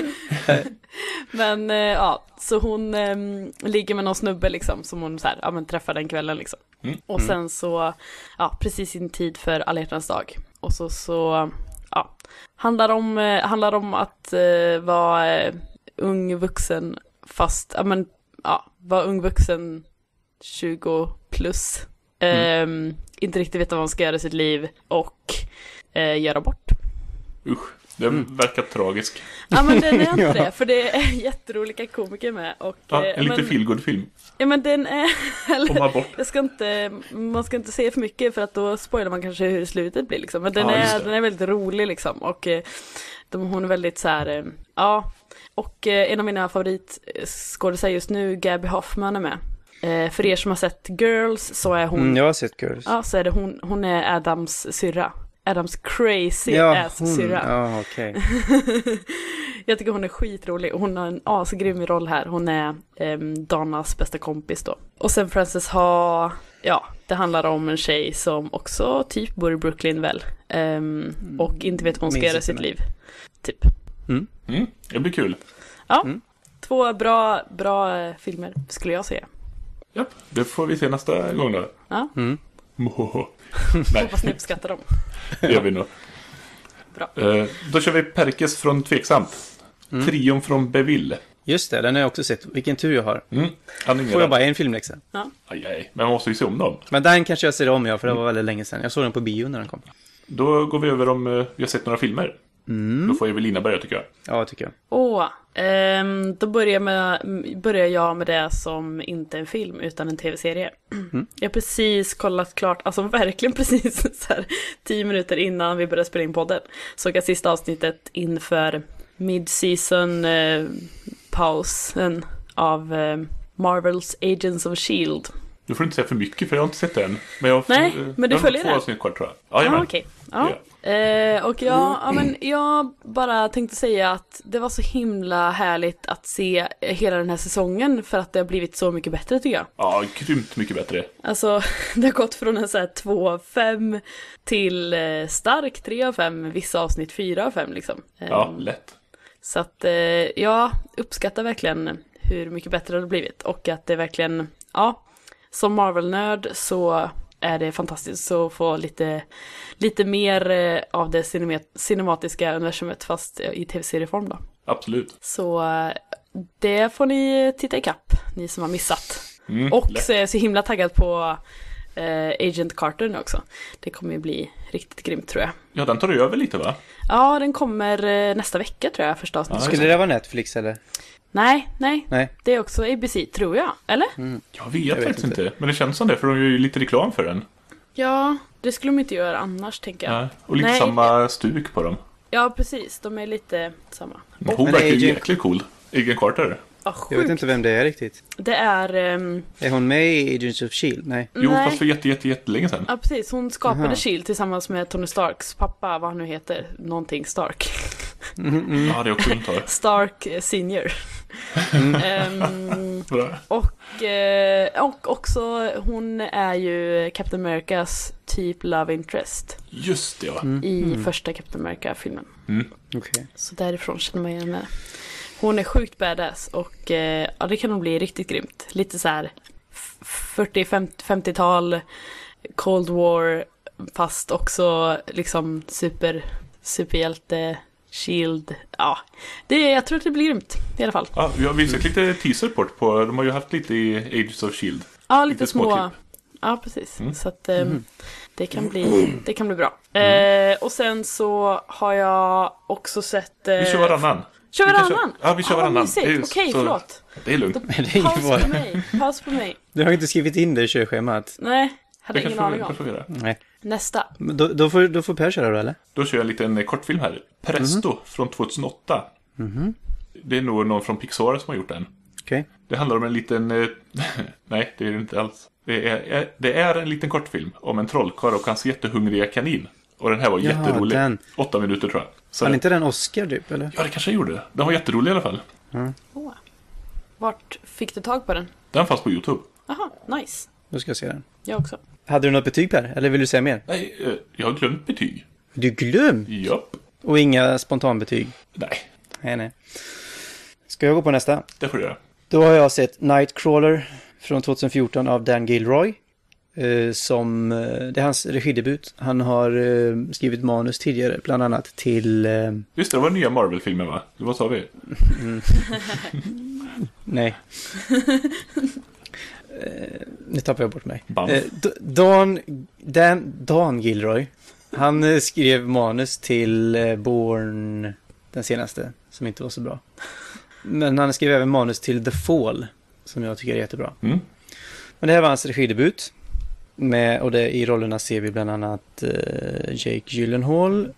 Men eh, ja, så hon eh, ligger med någon snubbe liksom som hon så här, ja, men träffar den kvällen liksom. Mm. Och sen så, ja, precis in tid för alla dag. Och så, så ja, handlar om, eh, handlar om att eh, vara eh, ung vuxen fast, ja men, ja, vara ung vuxen 20 plus. Ehm, inte riktigt veta vad man ska göra i sitt liv och eh, göra bort. Usch, det verkar tragisk. Ja men den är inte Ja. det, för det är jätteroliga komiker med och... Ja, eh, en lite men, feelgood-film. Ja men den är... Eller, abort. jag ska inte, man ska inte säga för mycket för att då spoilar man kanske hur slutet blir liksom. Men den, Ja, är, den är väldigt rolig liksom och eh, de, hon är väldigt så här, eh, ja. Och eh, en av mina favoritskådisar just nu, Gabby Hoffman är med. Eh, för er som har sett Girls så är hon, Mm, jag har sett Girls. ja så är det hon, hon är Adams syrra. Adams crazy Ja, ass hon. syrra. Ja, okej. jag tycker hon är skitrolig hon har en asgrym roll här. Hon är um, Donnas bästa kompis då. Och sen Frances Ha, ja, det handlar om en tjej som också typ bor i Brooklyn väl. Ehm, och inte vet vad hon ska Minns göra i sitt liv. Typ. Mm, det blir kul. Ja, Mm. två bra, bra eh, filmer skulle jag säga. Japp, det får vi se nästa gång då. Ja. Mm. Hoppas ni uppskattar dem. det gör vi nog. Bra. Eh, då kör vi Perkes från Tveksamt. Mm. Trion från Beville. Just det, den har jag också sett. Vilken tur jag har. Mm. Får jag bara en filmläxa. Aj, aj. Men man måste ju se om dem. Men den kanske jag ser om, ja, för det var väldigt länge sedan. Jag såg den på bio när den kom. Då går vi över om eh, vi har sett några filmer. Mm. Då får Evelina börja tycker jag. Ja, tycker jag. Åh, ehm, då börjar, med, börjar jag med det som inte är en film utan en tv-serie. Jag har precis kollat klart, alltså verkligen precis så här, tio minuter innan vi började spela in podden. Såg jag sista avsnittet inför mid-season eh, pausen av eh, Marvels Agents of Shield. Du får inte säga för mycket för jag har inte sett den. Men jag, Nej, men du jag har följer två avsnitt kvar tror jag. Ja, Jajamän. okej. Ja. Eh, och jag, ja, men jag bara tänkte säga att det var så himla härligt att se hela den här säsongen för att det har blivit så mycket bättre tycker jag. Ja, grymt mycket bättre. Alltså, det har gått från en så här 2 av 5 till eh, stark 3 av 5, vissa avsnitt 4 av 5 liksom. Eh, Ja, lätt. Så att eh, jag uppskattar verkligen hur mycket bättre det har blivit och att det verkligen, ja, som Marvel-nörd så är det fantastiskt att få lite, lite mer eh, av det cinemat- cinematiska universumet fast i tv-serieform då. Absolut. Så eh, det får ni titta ikapp, ni som har missat. Mm, Och lätt. så är jag så himla taggad på eh, Agent Carter nu också. Det kommer ju bli riktigt grymt tror jag. Ja, den tar du över lite va? Ja, den kommer nästa vecka tror jag första avsnittet. Skulle det vara Netflix eller? Nej, nej, Nej. det är också ABC tror jag. Eller? Jag vet, vet faktiskt inte. inte. Men det känns som det, för de gör ju lite reklam för den. Ja, det skulle de inte göra annars tänker jag. Ja. Och lite Nej. samma stuk på dem. Ja, precis. De är lite samma. Hon Men verkar ju jäkligt cool. Egen Carter. Ja, Jag vet inte vem det är riktigt. Det är... ehm, Är hon med i Agents of Shield? Nej. Jo, nej. fast för jätte, jätte, jättelänge sedan. Ja, precis. Hon skapade Aha. Shield tillsammans med Tony Starks pappa, vad han nu heter. Någonting Stark. Ja, det är också dumt. Stark eh, senior. Bra. och, eh, och också, hon är ju Captain Americas typ love interest Just det, ja. i första Captain America-filmen. Mm. Okej. Så därifrån känner man igen henne. Hon är sjukt badass och eh, ja, det kan nog bli riktigt grymt. Lite så här 40-50-tal Cold War fast också liksom super, superhjälte, Shield. Ja, det, jag tror att det blir grymt i alla fall. Ja, vi har visat lite teaserport på, de har ju haft lite i Ages of Shield. Ja, lite, Lite små små. Ja, precis. Mm. Så att eh, det, kan bli, det kan bli bra. Eh, och sen så har jag också sett... Eh, Vi kör varannan. Kör varannan? ja, vi kör vad varannan. Okej, så- förlåt. Det är lugnt. Det är ingen Paus på mig. Paus på mig. Du har inte skrivit in det i körschemat? Nej, hade Det ingen aning om. Nej. Nästa. Men Då, då, får, då får Per köra då, eller? Då kör jag en liten eh, kortfilm här. Presto Mhm. från 2008. Det är nog någon från Pixar som har gjort den. Okej. Det handlar om en liten... eh, Nej, det är det inte alls. Det är, är- det är en liten kortfilm om en trollkarl och hans jättehungriga kanin. Och den här var Jaha, jätterolig. den. Åtta minuter tror jag. Så, Var inte den Oscar typ, eller? Ja, det kanske jag gjorde. Den var jätterolig i alla fall. Åh. Vart fick du tag på den? Den fanns på YouTube. Jaha, nice. Då ska jag se den. Jag också. Hade du något betyg Per? Eller vill du säga mer? Nej, eh, jag har glömt betyg. Du glöm! Japp. Och inga spontanbetyg? Nej, Nej, nej. Ska jag gå på nästa? det får du göra. Då har jag sett Nightcrawler från 2014 av Dan Gilroy. Eh, som, eh, det är hans regidebut. Han har skrivit manus tidigare, bland annat till... Just det, det var nya Marvel-filmen va? Vad sa vi? nej. eh, nu tappar jag bort mig. Eh, Dan, Dan, Dan Gilroy. Han eh, skrev manus till eh, Born, den senaste, som inte var så bra. Men han skrev även manus till The Fall, som jag tycker är jättebra. Mm. Men det här var hans regidebut. Med, och det, i rollerna ser vi bland annat eh, Jake Gyllenhaal.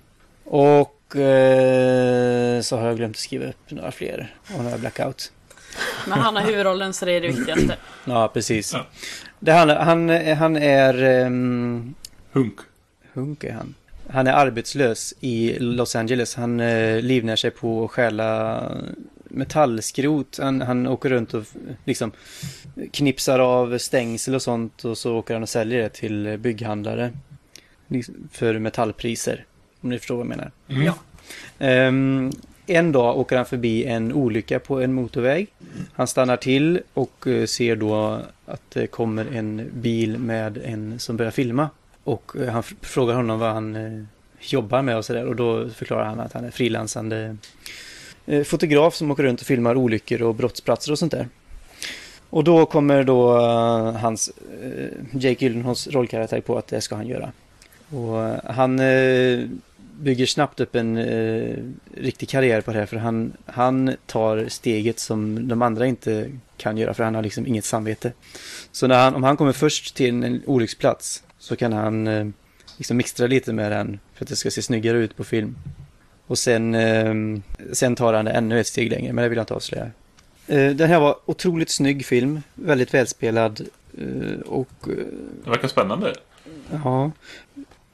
Och eh, så har jag glömt att skriva upp några fler. Och några blackout. Men han har huvudrollen så det är det viktigaste. Ja, precis. Ja. Det handlar, han, han är... ehm, Hunk. Hunk är han. Han är arbetslös i Los Angeles. Han eh, livnär sig på att stjäla metallskrot. Han, han åker runt och liksom knipsar av stängsel och sånt och så åker han och säljer det till bygghandlare. Liksom För metallpriser. Om ni förstår vad jag menar. Mm. Ja. Ehm, en dag åker han förbi en olycka på en motorväg. Han stannar till och eh, ser då att det kommer en bil med en som börjar filma. Och eh, han frågar honom vad han eh, jobbar med och sådär. Och då förklarar han att han är frilansande fotograf som åker runt och filmar olyckor och brottsplatser och sånt där. Och då kommer då hans, Jake Gyllenhaals rollkaraktär på att det ska han göra. Och han bygger snabbt upp en eh, riktig karriär på det här för han, han tar steget som de andra inte kan göra för han har liksom inget samvete. Så när han, om han kommer först till en, en olycksplats så kan han eh, liksom mixtra lite med den för att det ska se snyggare ut på film. Och sen, eh, sen tar han det ännu ett steg längre, men det vill jag inte avslöja. Eh, den här var otroligt snygg film, väldigt välspelad eh, och eh, Det verkar spännande. Ja.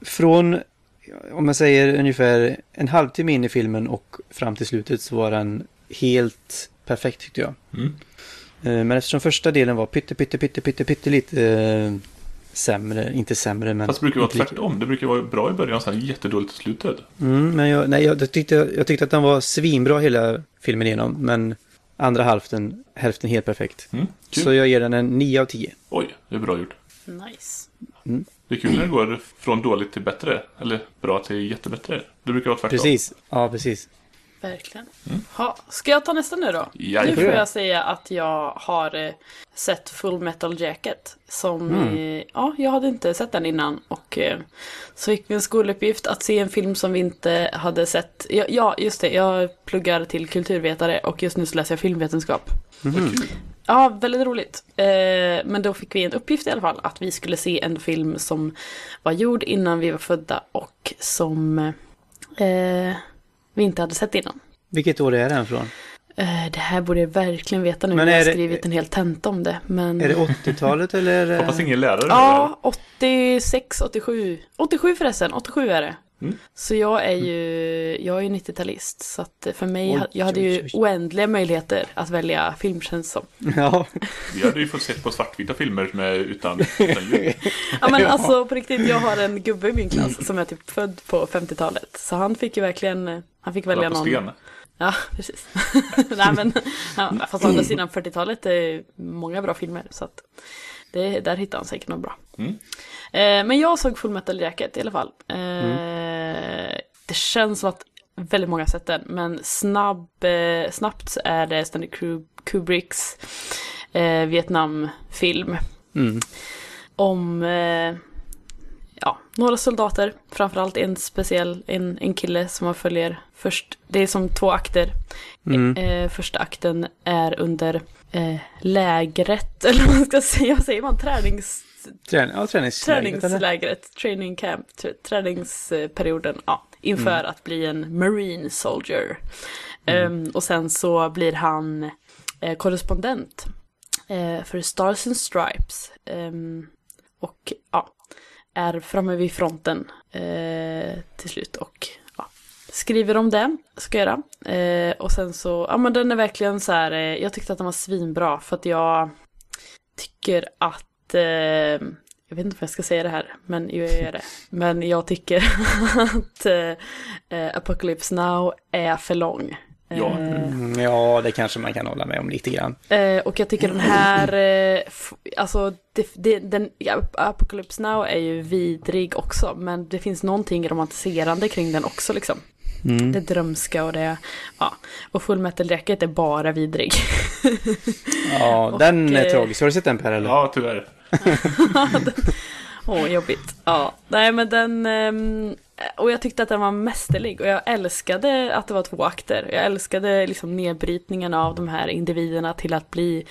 Från, om man säger ungefär en halvtimme in i filmen och fram till slutet så var den helt perfekt tyckte jag. Mm. Eh, Men eftersom första delen var pytte, pytte, pytte, pytte, pytte lite eh, sämre, inte sämre men... Fast det brukar vara tvärtom. Det brukar vara bra i början och sen jättedåligt i slutet. Mm, men jag, nej, jag, tyckte, jag tyckte att den var svinbra hela filmen igenom, men andra hälften, hälften helt perfekt. Mm. Så jag ger den en 9 av 10. Oj, det är bra gjort. Nice. Det är kul när det går från dåligt till bättre. Eller bra till jättebättre. Det brukar vara tvärtom. Precis, ja precis. Verkligen. Ha, ska jag ta nästa nu då? Jajamän. Nu får jag säga att jag har eh, sett Full Metal Jacket. Som, eh, ja, jag hade inte sett den innan. Och eh, så fick vi en skoluppgift att se en film som vi inte hade sett. Ja, ja, just det. Jag pluggar till kulturvetare och just nu så läser jag filmvetenskap. Kul. Ja, väldigt roligt. Eh, men då fick vi en uppgift i alla fall att vi skulle se en film som var gjord innan vi var födda och som eh, vi inte hade sett innan. Vilket år är den från? Eh, det här borde jag verkligen veta nu Men jag har det- skrivit en hel tenta om det. Men... Är det 80-talet eller? Hoppas ingen lärare Ja, 86, 87. 87 förresten, 87 är det. Mm. Så jag är ju, jag är ju 90-talist. Så att för mig, Oj, jag hade oj, ju oj. oändliga möjligheter att välja film känns som. Ja, Vi hade ju fått sett på svartvita filmer med, utan, utan ljud. Ja men Ja. alltså på riktigt, jag har en gubbe i min klass som är typ född på 50-talet. Så han fick ju verkligen, han fick välja någon. sten. Ja, precis. Nej men, ja, fast å andra sidan 40-talet är många bra filmer. Så att det, där hittar han säkert något bra. Mm. Eh, men jag såg Full Metal Jacket i alla fall. Eh, Det känns som att väldigt många har sett den. Men snabb, eh, snabbt är det Stanley Kub- Kubricks eh, Vietnamfilm mm. om eh, ja, några soldater, framförallt en speciell, en, en kille som man följer först. Det är som två akter. Mm. Eh, första akten är under eh, lägret, eller vad man ska säga, säger man, tränings, Trän ja, träningsläget eller? träningslägret, training camp, tr- träningsperioden, ja, inför att bli en marine soldier. Ehm, och sen så blir han eh, korrespondent eh, för Stars and Stripes. Ehm, och ja, är framme vid fronten eh, till slut och skriver om det, ska jag göra. Eh, och sen så, ja men den är verkligen så här, eh, jag tyckte att den var svinbra för att jag tycker att, eh, jag vet inte om jag ska säga det här, men jag gör det. Men jag tycker att eh, eh, Apocalypse Now är för lång. Ja. Eh, Mm, ja, det kanske man kan hålla med om lite grann. Och jag tycker den här, alltså det, det, den, ja, Apocalypse Now är ju vidrig också, men det finns någonting romantiserande kring den också liksom. Mm. Det drömska och det, ja. Och Full Metal Jacket är bara vidrig. Ja, Och, den är eh, tragisk. Har du sett den Per eller? Ja, tyvärr. Åh, jobbigt. Ja, nej men den, ehm, och jag tyckte att den var mästerlig och jag älskade att det var två akter. Jag älskade liksom nedbrytningen av de här individerna till att bli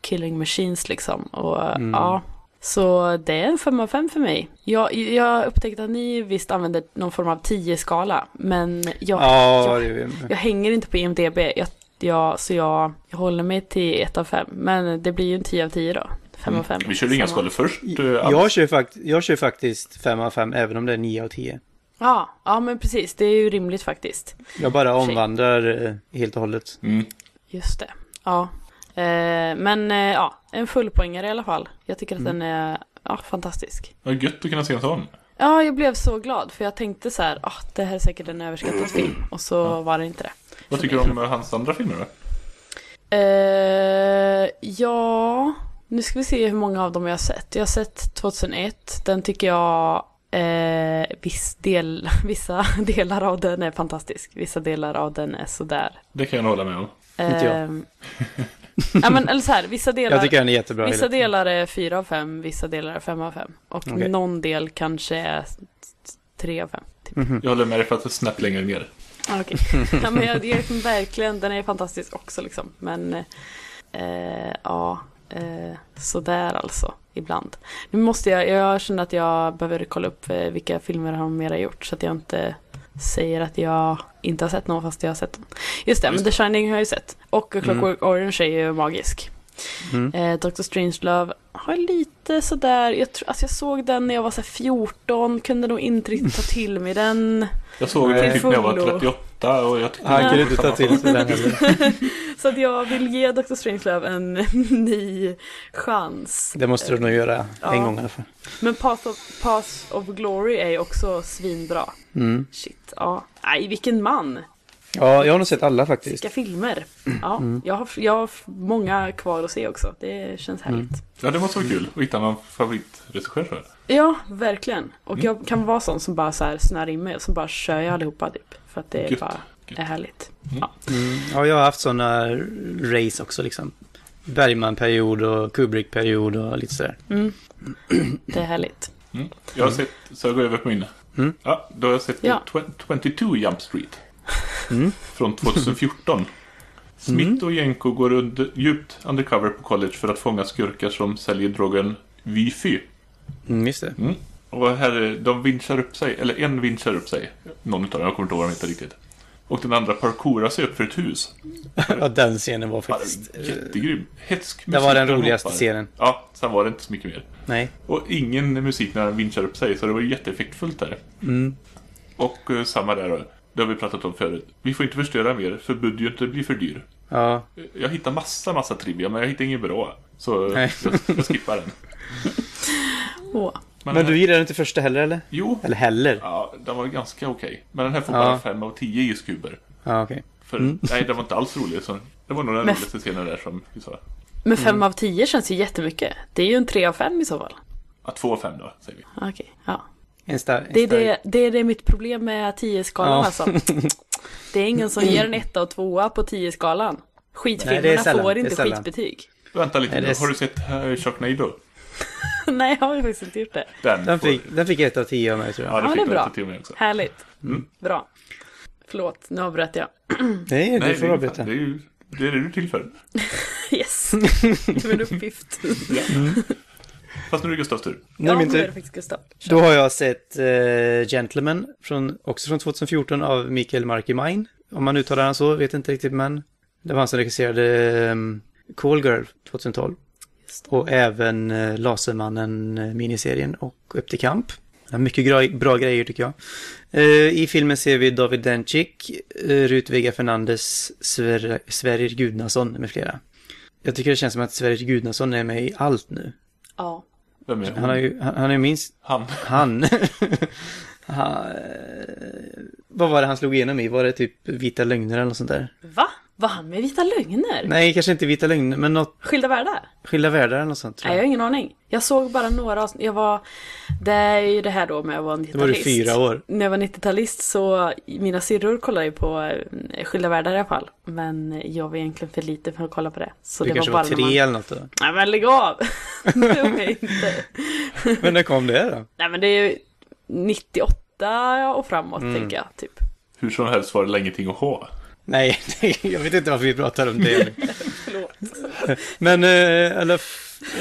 killing machines liksom. Och ja, så det är en 5 av 5 för mig. Jag, jag upptäckte att ni visst använder någon form av 10-skala, men jag, Ja, jag, jag hänger inte på IMDB. Jag, jag, så jag, jag håller mig till 1 av 5, men det blir ju en 10 av 10 då. 5 av 5. Mm. Vi körde inga skalor först. eh, jag, kör fakt jag kör faktiskt 5 av 5 även om det är 9 av 10. Ja, ja men precis. Det är ju rimligt faktiskt. Jag bara omvandlar eh, helt och hållet. Mm. Just det. Ja. Eh, men eh, ja, en fullpoängare i alla fall. Jag tycker att den är ja, fantastisk. Vad gött att kunna se en sån. Ja, jag blev så glad för jag tänkte så här, ah, det här är säkert en överskattad film. Och så var det inte det. Vad tycker du om hans andra filmer då? Eh, ja, nu ska vi se hur många av dem jag har sett. Jag har sett 2001, den tycker jag Eh, viss del, vissa delar av den är fantastisk, vissa delar av den är sådär. Det kan jag hålla med om. Inte jag. Ehm, ja men eller så här, vissa delar, Jag tycker den är jättebra. vissa delar är fyra av fem, vissa delar är fem av fem. Och Okej. någon del kanske är tre av fem. Typ. Mhm. Jag håller med dig för att det är snäpp längre ner. Ah, okej. ja, men jag, jag, verkligen, den är fantastisk också liksom. Men eh, ja, eh, sådär alltså ibland. Nu måste jag, jag känner att jag behöver kolla upp eh, vilka filmer han mer har gjort så att jag inte säger att jag inte har sett någon fast jag har sett den. Just det, Just. men The Shining har jag ju sett. Och Clockwork mm. Orange är ju magisk. Mm. Eh, Dr. Strangelove har lite sådär, jag, tro, alltså jag såg den när jag var 14, kunde nog inte riktigt ta till mig den. Jag såg den typ när jag var 38 fatta. Och jag han kunde inte ta till sig den heller. Så att jag vill ge Dr. Strangelove en ny chans. Det måste du nog göra ja. en gång i alla fall. Men Path of, Path of Glory är också svinbra. Mm. Shit, ja. Nej, vilken man. Ja, jag har nog sett alla faktiskt. Vilka filmer. Ja, mm. jag, har, jag har många kvar att se också. Det känns mm. härligt. Mm. Ja, det måste vara kul att hitta någon favoritregissör för. Ja, verkligen. Och mm. jag kan vara sån som bara så här snär in mig och så bara kör jag allihopa typ. För att det Gött, bara gött. är härligt. Mm. Ja, jag har haft sådana race också liksom. Bergman-period och Kubrick-period och lite sådär. Mm. Det är härligt. Mm. Jag har sett, så jag går över på min. Mm. Ja, då har jag sett Ja. tw- 22 Jump Street. Mm. Från 2014. Smith och Jenko går under, djupt undercover på college för att fånga skurkar som säljer drogen Wi-Fi. Mm, just det. Och här, är- de vinschar upp sig, eller en vinschar upp sig. Någon utav dem, jag kommer inte ihåg vad de heter riktigt. Och den andra parkourar sig upp för ett hus. Ja, den scenen var faktiskt... Jättegrym. Hetsk Det var den roligaste hoppar. scenen. Ja, sen var det inte så mycket mer. Nej. Och ingen musik när han vinschar upp sig, så det var jätteeffektfullt där. Mm. Och eh, samma där då. Det har vi pratat om förut. Vi får inte förstöra mer, för budgeten blir för dyr. Ja, Jag hittar massa, massa trivia, men jag hittar inget bra. Så eh, Nej. jag, jag skippar den. Åh. Men du gillade inte första heller eller? Jo, Eller heller? ja, den var ganska okej. Men den här får Ja. bara 5 av 10 iskuber. Ja, okej. För Mm. nej, den var inte alls rolig. Så det var nog den Men- roligaste scenen där som vi sa. Men fem Mm. av tio känns ju jättemycket. Det är ju en tre av fem i så fall. Ja, 2 av 5 då, säger vi. Okej, ja. En star- en Det är det, det är det mitt problem med 10-skalan Ja. alltså. Det är ingen som ger en etta och tvåa på 10-skalan. Nej, det Skitfilmerna sällan, får inte skitbetyg. Vänta lite Nej, är- har du sett uh, Sharknado? Nej, jag har faktiskt inte gjort det. Den, Den fick, den fick ett av tio av mig tror jag. Ja, det Ja, fick det är den bra. till mig också. Härligt. Mm. Bra. Förlåt, nu avbröt jag. Nej, Nej, du det får är, avbryta. det det är det du till för. Yes. Det var en uppgift. Fast nu är det Gustavs tur. Nu är ja, det min nu är det tur. faktiskt Gustav. Då har jag sett uh, Gentleman, från, också från 2014 av Mikael Markimine. Om man uttalar han så, vet inte riktigt men. Det var han som regisserade um, Call Girl 2012. Och även uh, Lasermannen uh, miniserien och Upp till kamp. Mycket bra, bra grejer tycker jag. Eh, I filmen ser vi David Dencik, uh, Rut Vega Fernandes, Sver Sverrir Gudnason med flera. Jag tycker det känns som att Sverrir Gudnason är med i allt nu. Ja. Vem är hon? Han har ju, han, han är ju minst Han. han. han vad var det han slog igenom i? Var det typ Vita Lögner eller något sånt där? Va? Var han med Vita Lögner? Nej, kanske inte Vita Lögner, men något Skilda världar? Skilda Världar eller något sånt tror Nej, jag jag. har ingen aning. Jag såg bara några avsnitt. Jag var... Det är ju det här då med att vara 90-talist. Då var du fyra år. När jag var 90-talist så, mina syrror kollade ju på eh, Skilda Världar i alla fall. Men jag var egentligen för liten för att kolla på det. Så Du det kanske var var tre man... eller något då. Nej men lägg av! det var jag inte. Men när kom det då? Nej men det är ju 98 och framåt Mm. tänker jag, typ. Hur som helst var det länge ingenting att ha. Nej, jag vet inte varför vi pratar om det. Men, eh, eller,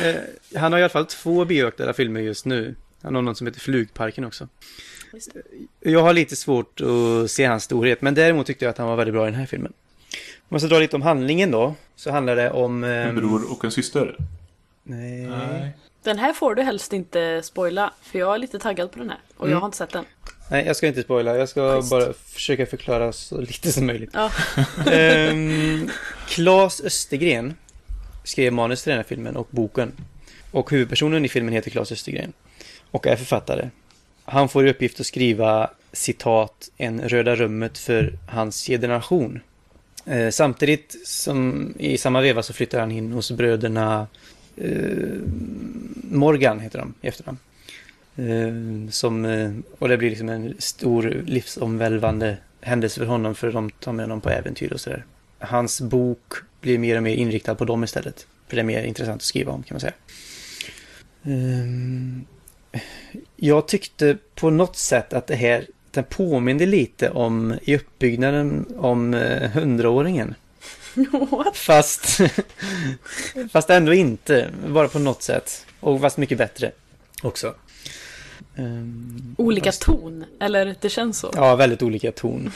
eh, han har i alla fall två bioaktuella filmer just nu. Han har någon som heter Flugparken också. Just Jag har lite svårt att se hans storhet, men däremot tyckte jag att han var väldigt bra i den här filmen. Om man ska dra lite om handlingen då, så handlar det om... En bror och en syster. Nej. Den här får du helst inte spoila, för jag är lite taggad på den här. Och jag Mm. har inte sett den. Nej, jag ska inte spoila. Jag ska Schysst. bara försöka förklara så lite som möjligt. Ja. um, Claes Östergren skrev manus till den här filmen och boken. Och huvudpersonen i filmen heter Claes Östergren. Och är författare. Han får i uppgift att skriva citat en Röda rummet för hans generation. Eh, samtidigt som i samma veva så flyttar han in hos bröderna eh, Morgan heter de i efternamn. Eh, som, eh, och det blir liksom en stor livsomvälvande händelse för honom för de tar med honom på äventyr och sådär. Hans bok blir mer och mer inriktad på dem istället. För det är mer intressant att skriva om kan man säga. Ehm, jag tyckte på något sätt att det här den påminner lite om i uppbyggnaden om eh, hundraåringen. What? Fast, fast ändå inte, bara på något sätt. Och fast mycket bättre också. Ehm, Olika ton, eller det känns så. Ja, väldigt olika ton.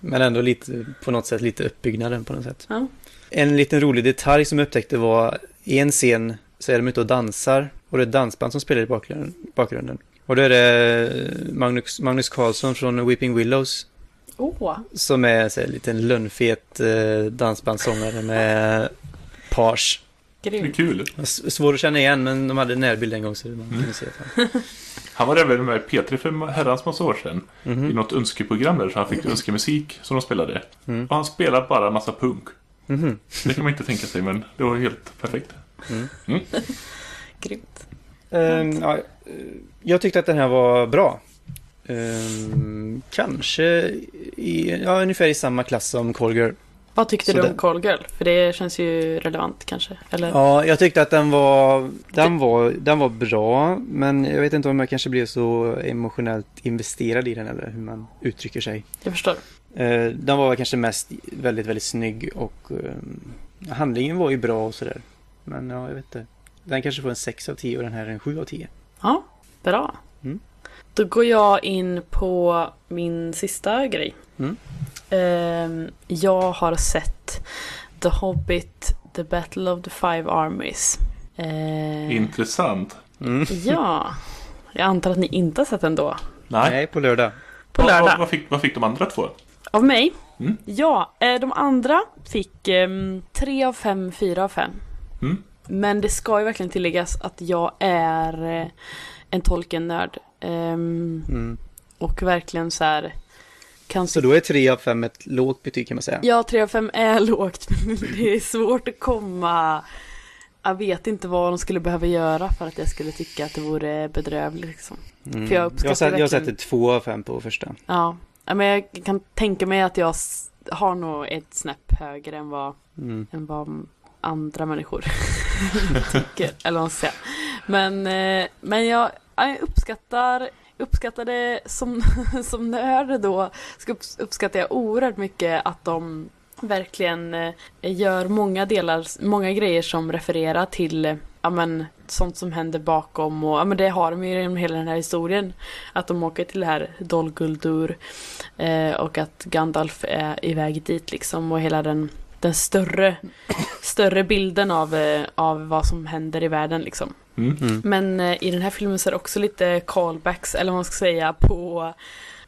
Men ändå lite, på något sätt, lite uppbyggnaden på något sätt. Ja. En liten rolig detalj som jag upptäckte var i en scen så är de ute och dansar och det är ett dansband som spelar i bakgrunden. bakgrunden. Och då är det Magnus, Magnus Carlsson från Weeping Willows Åh, som är så här, en liten lönnfet eh, dansbandssångare med page. Det är grymt. kul. Svår att känna igen men de hade en närbild en gång så man kunde se det. Han var även med i P3 för herrans massa år sedan. I Mhm. något önskeprogram där så han fick önskemusik som de spelade. Mm. Och han spelade bara massa punk. Mhm. Det kan man inte tänka sig men det var helt perfekt. Grymt. Ehm, ja, eh, jag tyckte att den här var bra. Ehm, kanske i, ja, ungefär i samma klass som Call Girl. Vad tyckte Så du om den- Call Girl? För det känns ju relevant kanske. Eller? Ja, jag tyckte att den var, den var, den var bra, men jag vet inte om jag kanske blev så emotionellt investerad i den eller hur man uttrycker sig. Jag förstår. Eh, den var kanske mest väldigt, väldigt snygg och eh, handlingen var ju bra och sådär. Men ja, jag vet inte. Den kanske får en 6 av 10 och den här en 7 av 10. Ja, bra. Mm. Då går jag in på min sista grej. Mm. Ehm, jag har sett The Hobbit, The Battle of the Five Armies. Eh, Intressant. Mm. ja, jag antar att ni inte har sett den då. Nej. Nej, på lördag. På lördag. Vad, vad, fick, vad fick de andra två? Av mig? Mm. Ja, eh, de andra fick ehm, tre av fem, fyra av fem. Mm. Men det ska ju verkligen tilläggas att jag är eh, en Tolkien-nörd. Ehm, Mm. och verkligen så här kan Så då är 3 av 5 ett lågt betyg kan man säga. Ja, 3 av 5 är lågt, men det är svårt att komma... Jag vet inte vad de skulle behöva göra för att jag skulle tycka att det vore bedrövligt liksom. Mm. För jag uppskattar jag, satt, jag sätter 2 av 5 på första. Ja, Ja, men jag kan tänka mig att jag har nog ett snäpp högre än vad, Mm. än vad andra människor tycker, eller vad man ska säga. Men, eh, men jag, jag uppskattar Uppskattade som, som nörd då, uppskattar jag oerhört mycket att de verkligen eh, gör många delar, många grejer som refererar till eh, ja, men, sånt som händer bakom och ja, men det har de ju genom hela den här historien. Att de åker till det här Dol Guldur eh, och att Gandalf är iväg dit liksom och hela den, den större, större bilden av, eh, av vad som händer i världen liksom. Mm. Mm. Men eh, i den här filmen så är det också lite callbacks, eller vad man ska säga, på...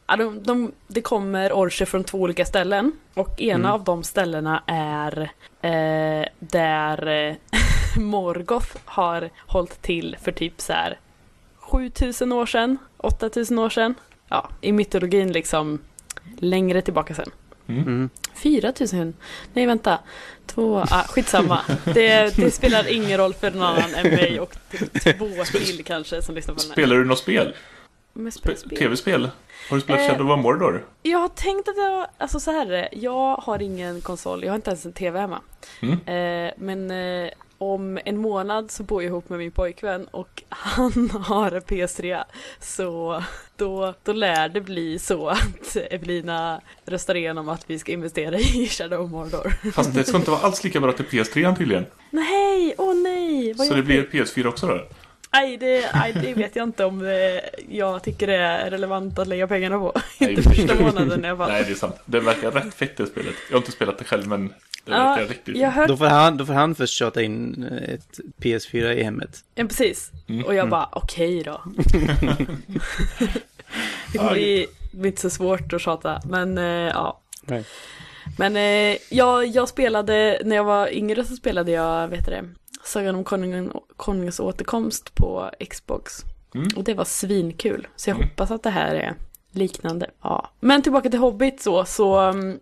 Ja, de, de, det kommer orcher från två olika ställen. Och ena Mm. av de ställena är eh, där eh, Morgoth har hållit till för typ så här 7000 år sedan, 8000 år sedan. Ja, i mytologin liksom längre tillbaka sen. Mm. 4000? Nej vänta. Två, ah, skitsamma. Det, det spelar ingen roll för någon annan än mig och två till kanske som lyssnar på den här. Spelar du något spel? Tv-spel? Har du spelat Eh, Shadow of Mordor? Jag har tänkt att jag, alltså så här. Jag har ingen konsol, jag har inte ens en TV hemma. Mm. Eh, men eh, om en månad så bor jag ihop med min pojkvän och han har en PS3. Så då, då lär det bli så att Evelina röstar igenom att vi ska investera i Shadow of Mordor. Fast det ska inte vara alls lika bra till PS3 tydligen. Nej, åh nej! Så det blir PS4 också då? Nej det, det vet jag inte om det, jag tycker det är relevant att lägga pengarna på. Inte första månaden i alla fall. Nej, det är sant. Det verkar rätt fett det spelet. Jag har inte spelat det själv, men det Ja, verkar riktigt Jag hört Då, får han, då får han först tjata in eh, ett PS4 i hemmet. Ja, precis. Mm. Och jag bara, okej då. det Ja, blir, det blir inte så svårt att tjata, men eh, ja. Nej. Men eh, jag, jag spelade, när jag var yngre så spelade jag, vet du det, Sagan om konungen, konungens återkomst på Xbox. Mm. Och det var svinkul. Så jag Mm. hoppas att det här är liknande. Ja. Men tillbaka till Hobbit så, så mm,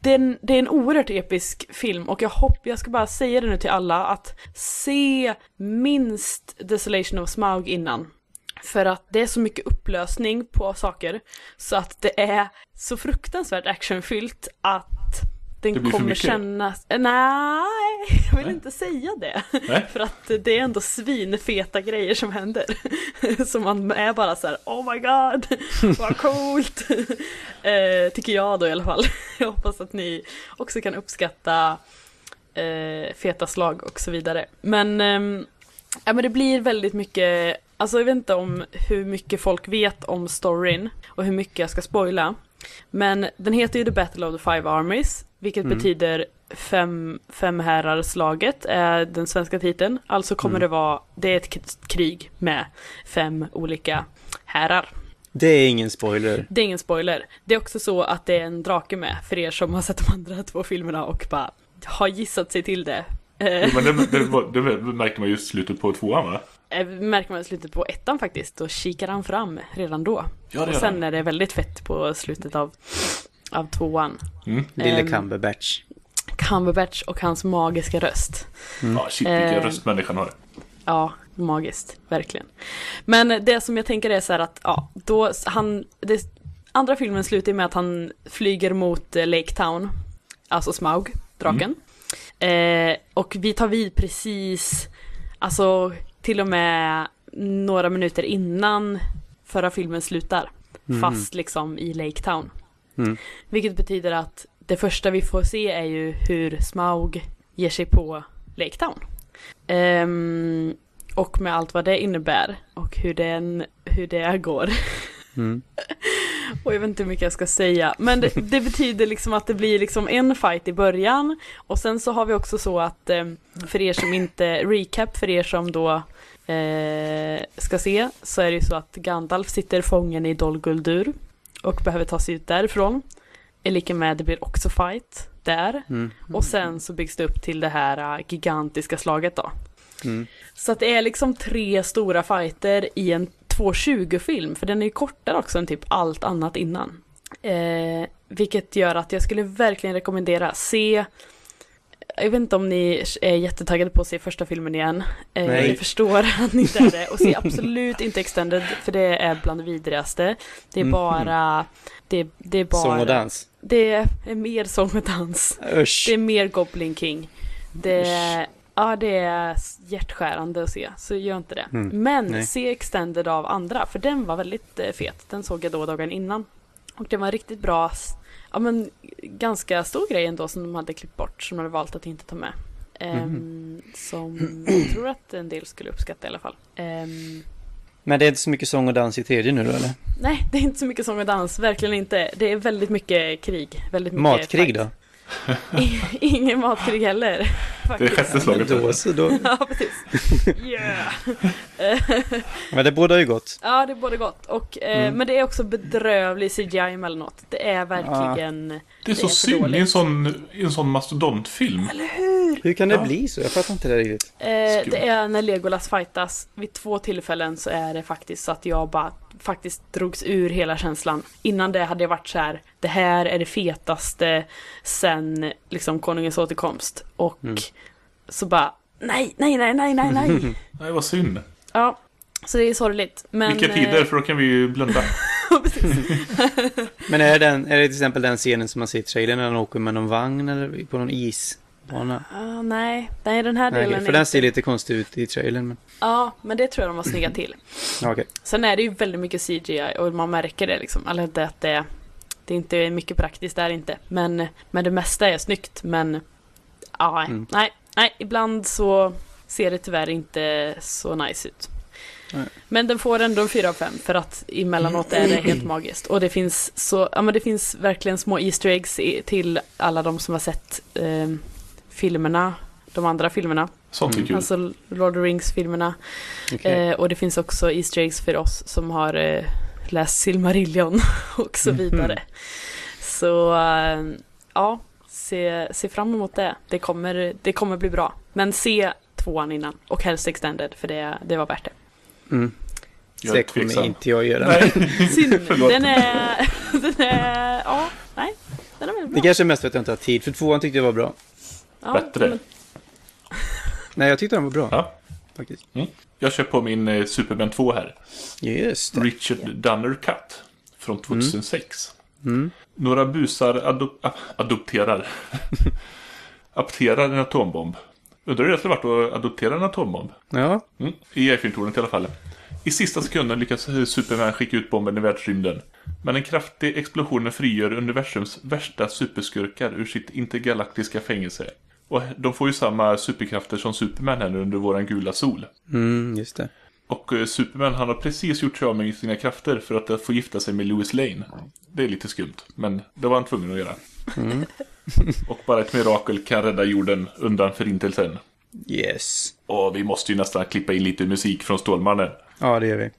det, är en- det är en oerhört episk film och jag hopp, jag ska bara säga det nu till alla att se minst Desolation of Smaug innan. För att det är så mycket upplösning på saker så att det är så fruktansvärt actionfyllt att den kommer kännas... Eh, Nej, jag vill Nej. inte säga det. Nej. För att det är ändå svinfeta grejer som händer. Så man är bara så här: oh my god, vad coolt! eh, tycker jag då i alla fall. Jag hoppas att ni också kan uppskatta eh, feta slag och så vidare. Men, ja, men det blir väldigt mycket, alltså jag vet inte om hur mycket folk vet om storyn och hur mycket jag ska spoila. Men den heter ju The Battle of the Five Armies, vilket Mm. betyder fem, fem herrarslaget är den svenska titeln. Alltså kommer Mm. det vara, det är ett krig med fem olika herrar. Det är ingen spoiler. Det är ingen spoiler. Det är också så att det är en drake med, för er som har sett de andra två filmerna och bara har gissat sig till det. Eh, Jo, men det, det, det märkte man ju slutet på tvåan va? eh, märker man slutet på ettan faktiskt, då kikar han fram redan då. Ja, och sen är det väldigt fett på slutet av, av tvåan. Mm. Lille Ehm, Cumberbatch. Cumberbatch och hans magiska röst. Ja, shit vilken Eh. röst människan har. Ja, magiskt, verkligen. Men det som jag tänker är så här att, ja, då han, det, andra filmen slutar med att han flyger mot eh, Lake Town, alltså Smaug, draken. Eh, och vi tar vid precis, alltså till och med några minuter innan förra filmen slutar. Fast liksom i Lake Town. Mm. Vilket betyder att det första vi får se är ju hur Smaug ger sig på Lake Town. Ehm, och med allt vad det innebär och hur, den, hur det går. Mm. Och jag vet inte hur mycket jag ska säga. Men det, det betyder liksom att det blir liksom en fight i början. Och sen så har vi också så att eh, för er som inte, recap för er som då eh, ska se. Så är det ju så att Gandalf sitter fången i Dol Guldur. Och behöver ta sig ut därifrån. Är lika med, det blir också fight där. Mm. Och sen så byggs det upp till det här äh, gigantiska slaget då. Mm. Så att det är liksom tre stora fighter i en 2.20-film, för den är ju kortare också än typ allt annat innan. Eh, vilket gör att jag skulle verkligen rekommendera, se jag vet inte om ni är jättetaggade på att se första filmen igen. Eh, Nej. jag förstår att ni inte är det. Och se absolut inte Extended, för det är bland det vidrigaste. Det är Mhm. bara... Det, det är bara... Sång och dans. Det är mer sång och dans. Usch. Det är mer Goblin King. Det är, ja, det är hjärtskärande att se, så gör inte det. Mm, Men nej. se Extended av andra, för den var väldigt eh, fet. Den såg jag då dagen innan. Och det var riktigt bra, ja men ganska stor grej ändå som de hade klippt bort, som de hade valt att inte ta med. Ehm, Mhm. Som jag tror att en del skulle uppskatta i alla fall. Ehm, Men det är inte så mycket sång och dans i tredje nu då eller? nej, det är inte så mycket sång och dans, verkligen inte. Det är väldigt mycket krig. Väldigt mycket Matkrig fight. då? Ingen matkrig heller. Det är faktiskt. sjätte slaget. Då så, då. Ja, precis. Yeah. Men det båda ju gott. ja, det både gott och, eh, Mm. men det är också bedrövlig CGI emellanåt. Det är verkligen, Det är så Det är för synd i en sån, i en sån mastodontfilm. eller hur? Hur kan det Ja. bli så? Jag fattar inte det riktigt. Eh, det är när Legolas fightas, vid två tillfällen så är det faktiskt så att jag bara faktiskt drogs ur hela känslan. Innan det hade jag varit så här, det här är det fetaste sen liksom konungens återkomst. Och Mm. så bara, nej, nej, nej, nej, nej, nej. Nej, vad synd. ja, så det är sorgligt. Men, Vilka tider, eh, för då kan vi ju blunda. Men är, den, är det till exempel den scenen som man ser i trailern när han åker med någon vagn eller på någon isbana? Ah, nej, nej, den här Nej, delen är för den inte- ser lite konstig ut i trailern. Men... Ja, men det tror jag de har snyggat till. Okej. Sen är det ju väldigt mycket CGI och man märker det liksom. Eller det att det, det är inte mycket praktiskt där inte. Men, men det mesta är snyggt. Men ja, nej, Mm. nej, nej, ibland så ser det tyvärr inte så nice ut. Nej. Men den får ändå en 4 av 5 för att emellanåt är det helt magiskt. Och det finns så, ja men det finns verkligen små Easter eggs till alla de som har sett eh, filmerna, de andra filmerna. Sånt är Mm. kul. Alltså Lord of the Rings-filmerna. Okej. Eh, och det finns också Easter eggs för oss som har eh, läst Silmarillion och så Mhm. vidare. Så eh, ja, se, se fram emot det. Det kommer, det kommer bli bra. Men se tvåan innan och helst extended för det, det var värt det. Mm. Det kommer tveksam. inte jag göra. Nej, den är, den är, ja, nej, den är väldigt Det bra. kanske är mest för att jag inte har tid, för tvåan tyckte jag var bra. Ja, bättre. men- Nej, jag tyckte den var bra, Ja. faktiskt. Jag kör på min eh, Superman 2 här. Just det. Richard Donner Cut. Från 2006. Mm. Några busar ado- a- adopterar. apterar en atombomb. Undrar hur det skulle varit att adoptera en atombomb? Ja, Mm. I Eiffeltornet i alla fall. I sista sekunden lyckas Superman skicka ut bomben i världsrymden. Men en kraftig explosion frigör universums värsta superskurkar ur sitt intergalaktiska fängelse. Och de får ju samma superkrafter som Superman här nu under våran gula sol. mm, just det. Och eh, Superman han har precis gjort sig av med sina krafter för att eh, få gifta sig med Louis Lane. Det är lite skumt, men det var han tvungen att göra. och bara ett mirakel kan rädda jorden undan förintelsen. Yes. Och vi måste ju nästan klippa in lite musik från Stålmannen. Ja, det gör vi.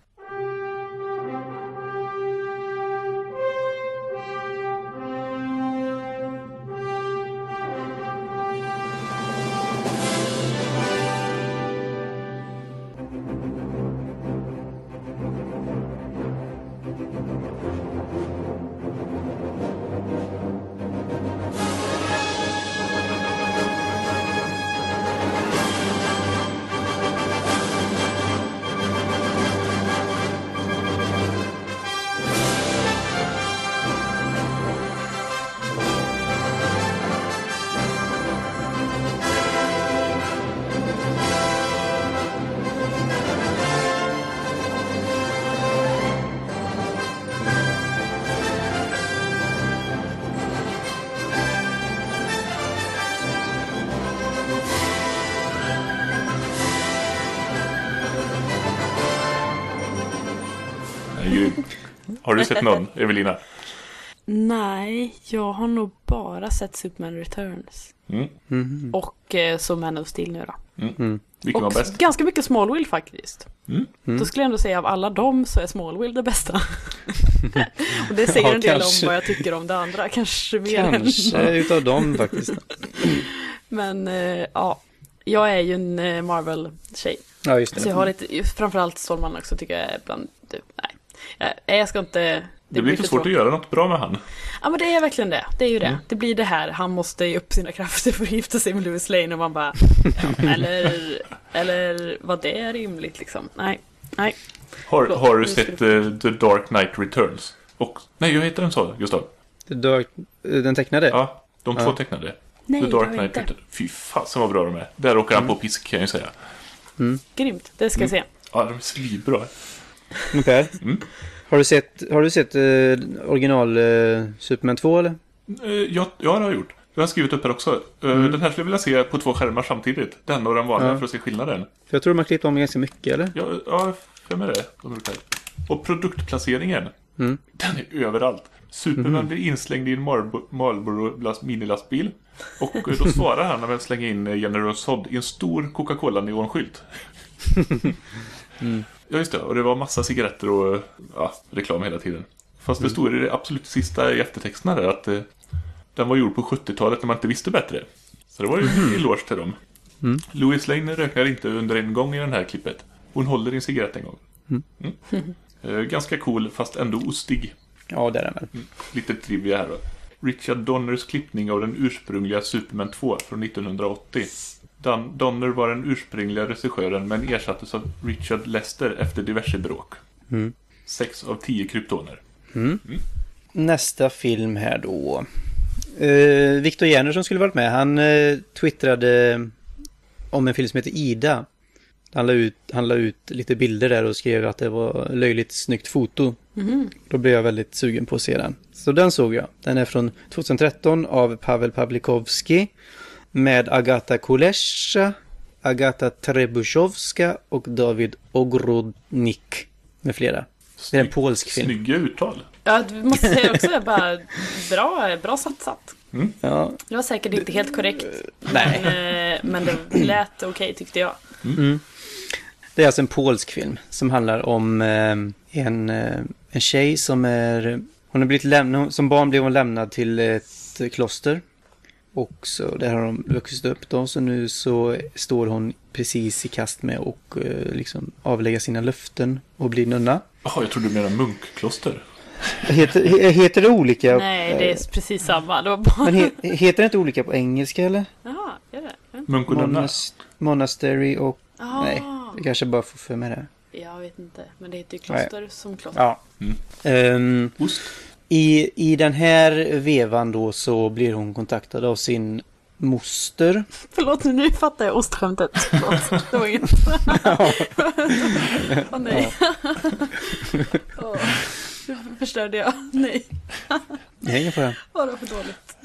Evelina? Nej, jag har nog bara sett Superman Returns. Mm. Mhm. Och eh, så Man of Steel nu då. Vilken var bäst? ganska mycket Smallville faktiskt. Mm. Mm. Då skulle jag ändå säga av alla dem så är Smallville det bästa. och det säger Ja, en del kanske. om vad jag tycker om det andra. Kanske mer än... Kanske utav dem faktiskt. Men eh, ja, jag är ju en eh, Marvel-tjej. Ja, just det. Så jag har lite, framförallt Stålmannen också tycker jag är bland, nej. Jag, jag ska inte... Det blir lite för svårt att göra något bra med han. Ja men det är verkligen det. Det är ju det. Mm. Det blir det här. Han måste ge upp sina krafter för att gifta sig med Louis Lane och man bara... Ja, eller, eller var det rimligt liksom? Nej. Nej. Har, Förlåt, har du sett eh, The Dark Knight Returns? Och, nej, jag heter den så, Gustav. The Dark, eh, den tecknade? Ja, de två Ja. tecknade. Nej, The det Dark Knight inte. Returns. Fy fasen vad bra de är. Där åker han på pisk kan jag ju säga. Grymt. Det ska jag se. Ja, de är svinbra. Men Per, Mm. Har du sett, har du sett eh, original eh, Superman 2 eller? Eh, Ja, ja, det har jag gjort. Jag har skrivit upp här också. Eh, Mm. Den här skulle jag vilja se på två skärmar samtidigt. Den och den vanliga Ja. för att se skillnaden. För jag tror de har klippt om ganska mycket eller? Ja, ja vem är det? De har gjort det här. Och produktplaceringen. Mm. Den är överallt. Superman blir inslängd i en Marlboro, Marlboro last- minilastbil. Och eh, då svarar han med att slänga in General Sod i en stor Coca-Cola neonskylt. Ja, just det. Och det var massa cigaretter och ja, reklam hela tiden. Fast det stod i det absolut sista i eftertexterna där att eh, den var gjord på 70-talet när man inte visste bättre. Så det var ju en eloge till dem. Mm. Louis Lane rökar inte under en gång i den här klippet. Hon håller en cigarett en gång. Mm. Eh, Ganska cool fast ändå ostig. Ja, det är den väl. Lite trivia här då. Richard Donners klippning av den ursprungliga Superman 2 från 1980. Dan Donner var den ursprungliga regissören men ersattes av Richard Lester efter diverse bråk. Mm. Sex av tio kryptoner. Nästa film här då. Uh, Victor Järner som skulle varit med, han uh, twittrade om en film som heter Ida. Han la, ut, han la ut lite bilder där och skrev att det var löjligt snyggt foto. Då blev jag väldigt sugen på att se den. Så den såg jag. Den är från 2013 av Pavel Pawlikowski. Med Agata Kulesza, Agata Trebushovska och David Ogrodnik med flera. Det är en polsk film. Snygga uttal. Ja, du måste säga också bara bra, bra satsat. Ja, Det var säkert inte helt korrekt. Nej. Men, eh, men det lät okej tyckte jag. Det är alltså en polsk film som handlar om eh, en, eh, en tjej som är... Hon har blivit lämnad, som barn blev hon lämnad till ett kloster. Och så där har hon vuxit upp då, så nu så står hon precis i kast med och eh, liksom avlägga sina löften och bli nunna. Jaha, jag trodde du menade munkkloster. Heter, he- heter det olika? Nej, det är precis samma. Det var bara... Men he, heter det inte olika på engelska eller? Jaha, gör det? Ja. Munk och nunna. Monas, monastery och... Ah, Nej. Jag kanske bara får för mig det. Jag vet inte, men det heter ju kloster som kloster. Ja. Mm. Ehm, Ost. I, I den här vevan då så blir hon kontaktad av sin moster. Förlåt, nu fattar jag ostskämtet. Förlåt, det var inget. Åh nej. Åh, nu förstörde jag. Nej, Jag hänger på det. Åh, det var för dåligt.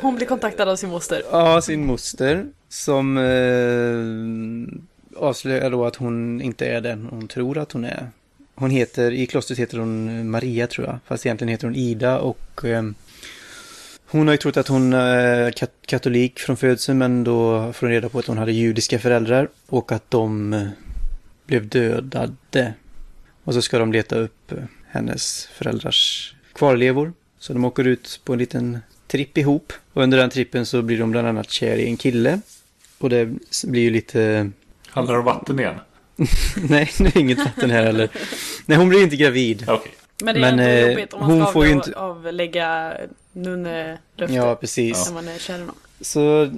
Hon blir kontaktad av sin moster. Ja, sin moster som eh, avslöjar då att hon inte är den hon tror att hon är. Hon heter, i klostret heter hon Maria tror jag, fast egentligen heter hon Ida och eh, hon har ju trott att hon är kat- katolik från födseln men då får hon reda på att hon hade judiska föräldrar och att de eh, blev dödade. Och så ska de leta upp eh, hennes föräldrars kvarlevor. Så de åker ut på en liten tripp ihop. Och under den trippen så blir de bland annat kär i en kille. Och det blir ju lite... Handlar det om vatten igen? Nej, det är inget vatten här heller. Nej, hon blir inte gravid. Okej. Men det är Men, ändå eh, jobbigt om man hon ska får ju av, inte- avlägga nunnelöfte. Ja, precis. När man är kär i någon. Så eh,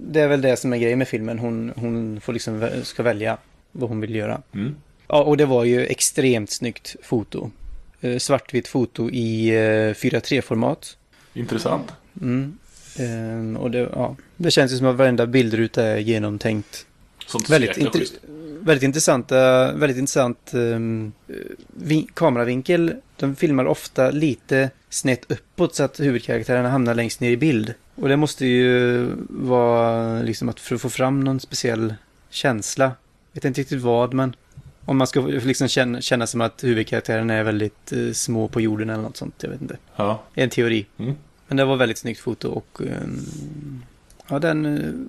det är väl det som är grejen med filmen. Hon, hon får liksom ska välja vad hon vill göra. Mm. Ja, och det var ju extremt snyggt foto. Eh, Svartvitt foto i eh, 4.3-format. Intressant. Mm. Ehm, och det, ja, det känns ju som att varenda bildruta är genomtänkt. Sånt Väldigt, inter- schysst. Väldigt intressanta, väldigt intressant um, vi- kameravinkel. De filmar ofta lite snett uppåt så att huvudkaraktärerna hamnar längst ner i bild. Och det måste ju vara liksom att för att få fram någon speciell känsla. Vet inte riktigt vad, men om man ska liksom känna, känna som att huvudkaraktärerna är väldigt eh, små på jorden eller något sånt. Jag vet inte. Ja. En teori. Mm. Men det var väldigt snyggt foto och ehm, ja, den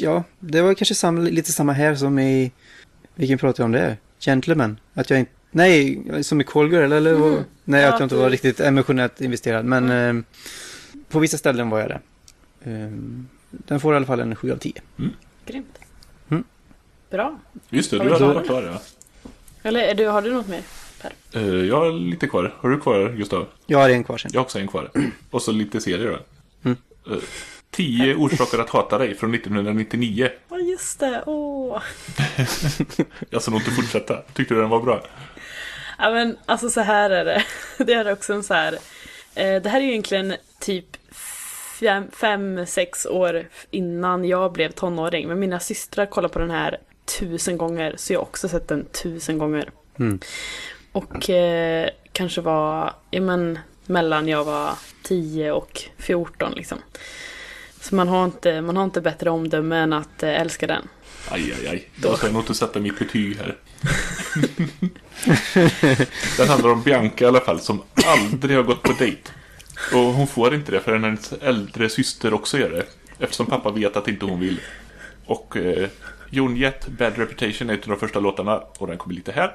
ja, det var kanske samma, lite samma här som i, vilken pratar jag om det? Gentleman. Att jag inte, nej, som i Callgirl eller? Mm. Nej, ja, att jag inte var riktigt emotionellt investerad. Men mm. eh, på vissa ställen var jag det. Eh, den får i alla fall en 7 av 10. Mm. Grymt. Mm. Bra. Just det, du har alla klara. Eller är du, har du något mer? Per? Eh, jag har lite kvar. Har du kvar Gustav? Jag har en kvar sen. Jag har också en kvar. Och så lite serier då. Uh, mm. eh, 10 orsaker att hata dig från 1999. Ja, just det. Åh. jag ska nog inte fortsätta. Tyckte du den var bra? Ja, men alltså så här är det. Det är också en så här... Eh, det här är ju egentligen typ fem, fem, sex år innan jag blev tonåring. Men mina systrar kollar på den här tusen gånger, så jag har också sett den tusen gånger. Mm. Och eh, kanske var, ja men, mellan jag var 10 och 14 liksom. Så man har inte, man har inte bättre omdöme än att eh, älska den. Aj, aj, aj. Då. Jag ska nog inte sätta mitt betyg här. Den handlar om Bianca i alla fall, som aldrig har gått på dejt. Och hon får inte det förrän hennes äldre syster också gör det. Eftersom pappa vet att inte hon vill. Och eh, Jon Jett, Bad Reputation är ett av de första låtarna och den kommer lite här.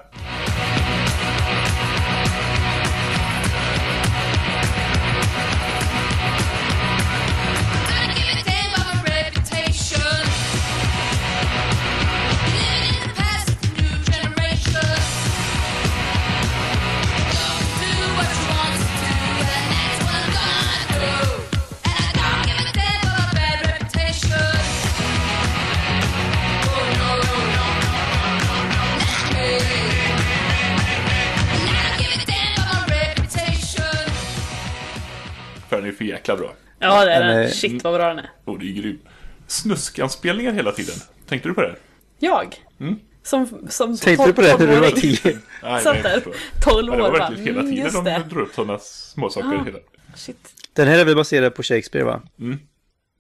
Ja det är Den Shit vad bra den är. Och det är grym. Snuskanspelningar hela tiden. Tänkte du på det? Jag? Mm. Som, som Tänkte du på det när du var tolvåring. 10? Nej, Satt nej, där. 12 Ja, det år var verkligen hela tiden de drar upp sådana småsaker. Ah. Hela. Shit. Den här är väl baserad på Shakespeare va? Mm.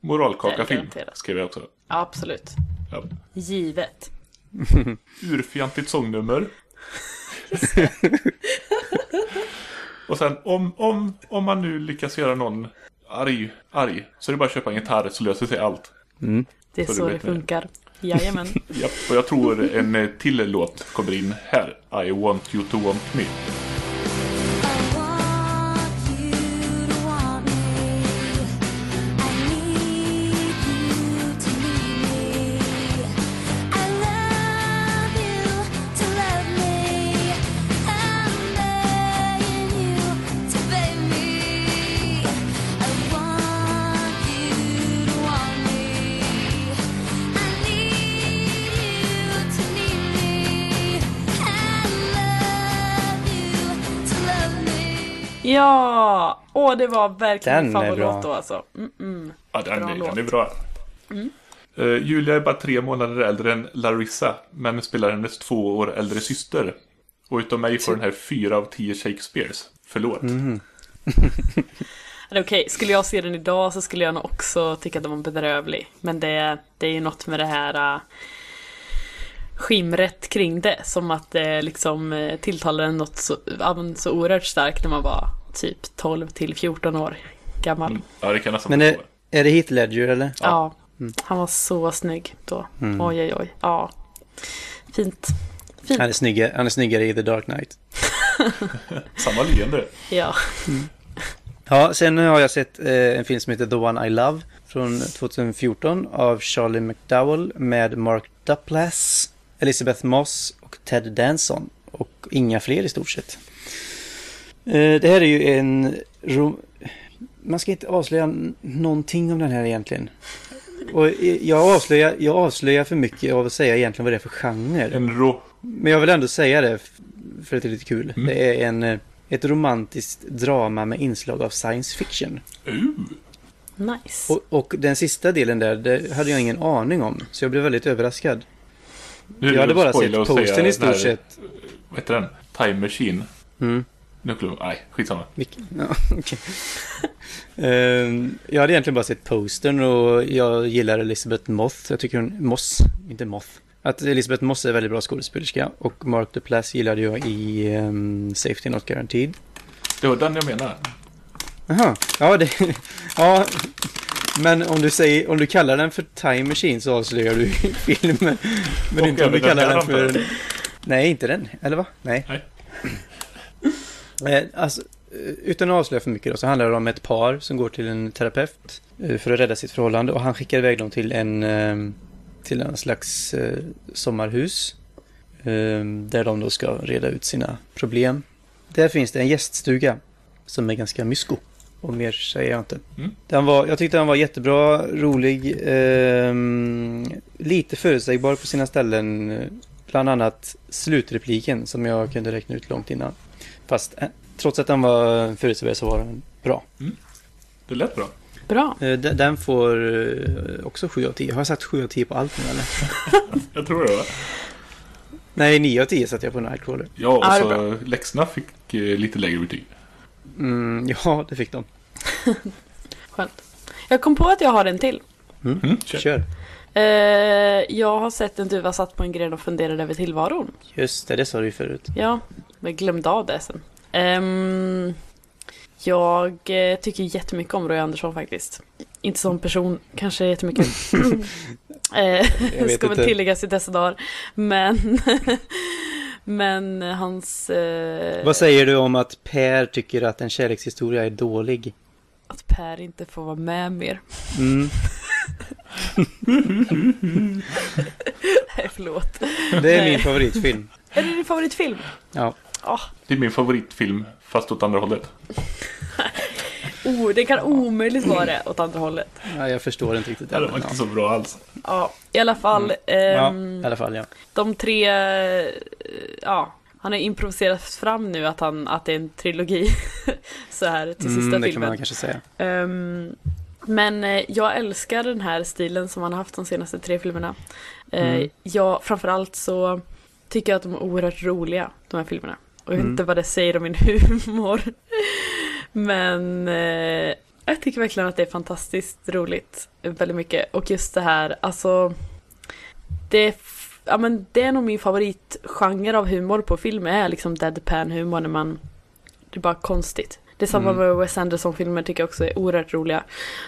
Moralkaka-film skrev jag också. Ja, absolut. Ja. Givet. Urfjantigt sångnummer. Och sen om, om, om man nu lyckas göra någon arg, arg så är det bara att köpa en gitarr så löser sig allt. Det är Så så det. funkar. Jajamän. Japp, och jag tror en eh, till låt kommer in här. I want you to want me. Åh, det var verkligen Den favorit då alltså. Mm -mm. Ja, den, Bra är, låt. den är bra. Eh, Julia är bara tre månader äldre än Larissa, men spelar hennes två år äldre syster. Och utav mig får den här fyra av tio Shakespeares. Förlåt. Är Okej, skulle jag se den idag så skulle jag nog också tycka att den var bedrövlig. Men det, det är ju något med det här uh, skimret kring det. Som att det liksom uh, tilltalar en något så, men så oerhört starkt när man var typ 12 till 14 år gammal. Mm. Ja, det kan nästan Men är, är det Heath Ledger eller? Ja, han var så snygg då. Mm. Oj, oj, oj. Ja, fint. Fint. Han är, snyggare, han är snyggare i The Dark Knight. Samma leende. Ja. Ja, sen har jag sett eh, en film som heter The One I Love från 2014 av Charlie McDowell med Mark Duplass, Elizabeth Moss och Ted Danson och inga fler i stort sett. Eh, det här är ju en... Ro- Man ska inte avslöja någonting om den här egentligen. Och jag avslöjar, jag avslöjar för mycket av att säga egentligen vad det är för genre. En rå... Men jag vill ändå säga det för att det är lite kul. Mm. Det är en, eh, ett romantiskt drama med inslag av science fiction. Uh, Nice. Och, och den sista delen där, det hade jag ingen aning om. Så jag blev väldigt överraskad. nu är Jag hade det bara sett att säga posten i stort sett. Vad heter den? Time Machine. Mm. Nu glöm... Nej, skitsamma. Vilken? Ja, okej. Ehm, jag hade egentligen bara sett postern och jag gillar Elizabeth Moth. Jag tycker hon... Moss, inte Moth. Att Elizabeth Moss är väldigt bra skådespelerska. Och Mark Duplass gillade jag i um, Safety Not Guaranteed. Det var den jag menade. Jaha, ja det... Ja, men om du säger, om du kallar den för Time Machine så avslöjar du filmen. Men Och inte om du kallar den för... Nej, inte den. Eller va? Nej. Nej. Eh, Alltså, eh, utan att avslöja för mycket då, så handlar det om ett par som går till en terapeut eh, för att rädda sitt förhållande och han skickar iväg dem till en till en slags sommarhus där de då ska reda ut sina problem. Där finns det en gäststuga som är ganska mysko och mer säger jag inte. Mm. Den var, jag tyckte den var jättebra, rolig, lite förutsägbar på sina ställen. Bland annat slutrepliken som jag kunde räkna ut långt innan. Fast eh, trots att den var förutsägbar så var den bra. Det lät bra. Bra. Eh, den, får eh, också 7 av 10. Har jag sagt 7 av 10 på allt nu eller? Jag tror det va? Nej, 9 av 10 satte jag på Nightcrawler. Ja, och så läxorna fick eh, lite lägre betyg. Mm, ja, det fick de. Skönt. Jag kom på att jag har en till. Mm, kör. Kör. Eh, jag har sett en duva satt på en gren och funderade över tillvaron. Just det, det sa du ju förut. Ja, jag glömde av det sen. Ehm, jag eh, tycker jättemycket om Roy Andersson faktiskt. Inte som person, kanske jättemycket. eh, ska väl tilläggas i dessa dagar. Men, men hans... Eh, Vad säger du om att Per tycker att en kärlekshistoria är dålig? Att Per inte får vara med mer. Mm, Nej, förlåt. det är Nej. min favoritfilm. Är det din favoritfilm? Ja. Ah, Det är min favoritfilm, fast åt andra hållet. oh, det kan omöjligt vara det åt andra hållet. ja, jag förstår inte riktigt. Det var inte så bra alls. Ja, i alla fall. Ja, ehm, i alla fall ja. De tre, eh, ja, han har improviserat fram nu att, han, att det är en trilogi så här till sista Mm, det kan filmen. man kanske säga. Ehm, men eh, jag älskar den här stilen som han har haft de senaste tre filmerna. Uh, Mm. jag, framförallt så tycker jag att de är oerhört roliga, de här filmerna. Och Mm. inte vad det säger om min humor. Men eh, jag tycker verkligen att det är fantastiskt roligt. Väldigt mycket. Och just det här, alltså. Det ja, men det är nog min favoritgenre av humor på film är liksom deadpan humor när man Det är bara konstigt. Det samma Mm. med Wes Anderson-filmer tycker jag också är oerhört roliga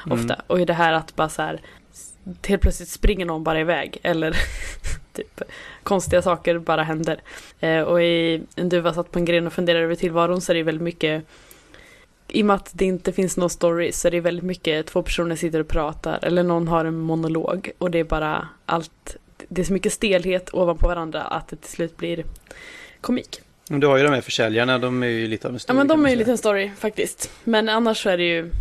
Mm. ofta. Och i det här att bara så här helt plötsligt springer någon bara iväg eller typ konstiga saker bara händer. Eh, och i En duva satt på en gren och funderade över tillvaron så är det väldigt mycket i och med att det inte finns någon story så är det väldigt mycket två personer sitter och pratar eller någon har en monolog och det är bara allt. Det är så mycket stelhet ovanpå varandra att det till slut blir komik. Men Du har ju de här försäljarna, de är ju lite av en Ja story. men kan de är ju en säga. liten story faktiskt. Men annars så är det ju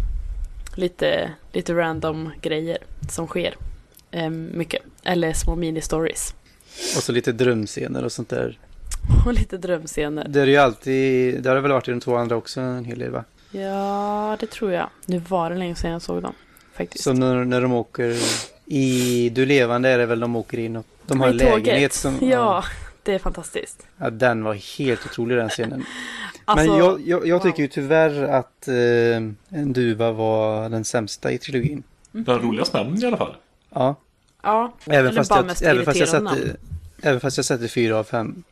lite, lite random grejer som sker. Ehm, mycket. Eller små mini-stories. Och så lite drömscener och sånt där. Och lite drömscener. Det är ju alltid, det har det väl varit i de två andra också en hel del va? Ja, det tror jag. Nu var det länge sedan jag såg dem. Faktiskt. Som när, när de åker i Du levande är det väl de åker in och de har en lägenhet som... Ja, det är fantastiskt. ja. Den var helt otrolig den scenen. Alltså, Men jag, jag, jag wow. tycker ju tyvärr att eh, En Duva var den sämsta i trilogin. Den roligast med i alla fall. Ja, Ja, även fast, bara jag, mest även, fast jag satte, även fast jag satte fyra av fem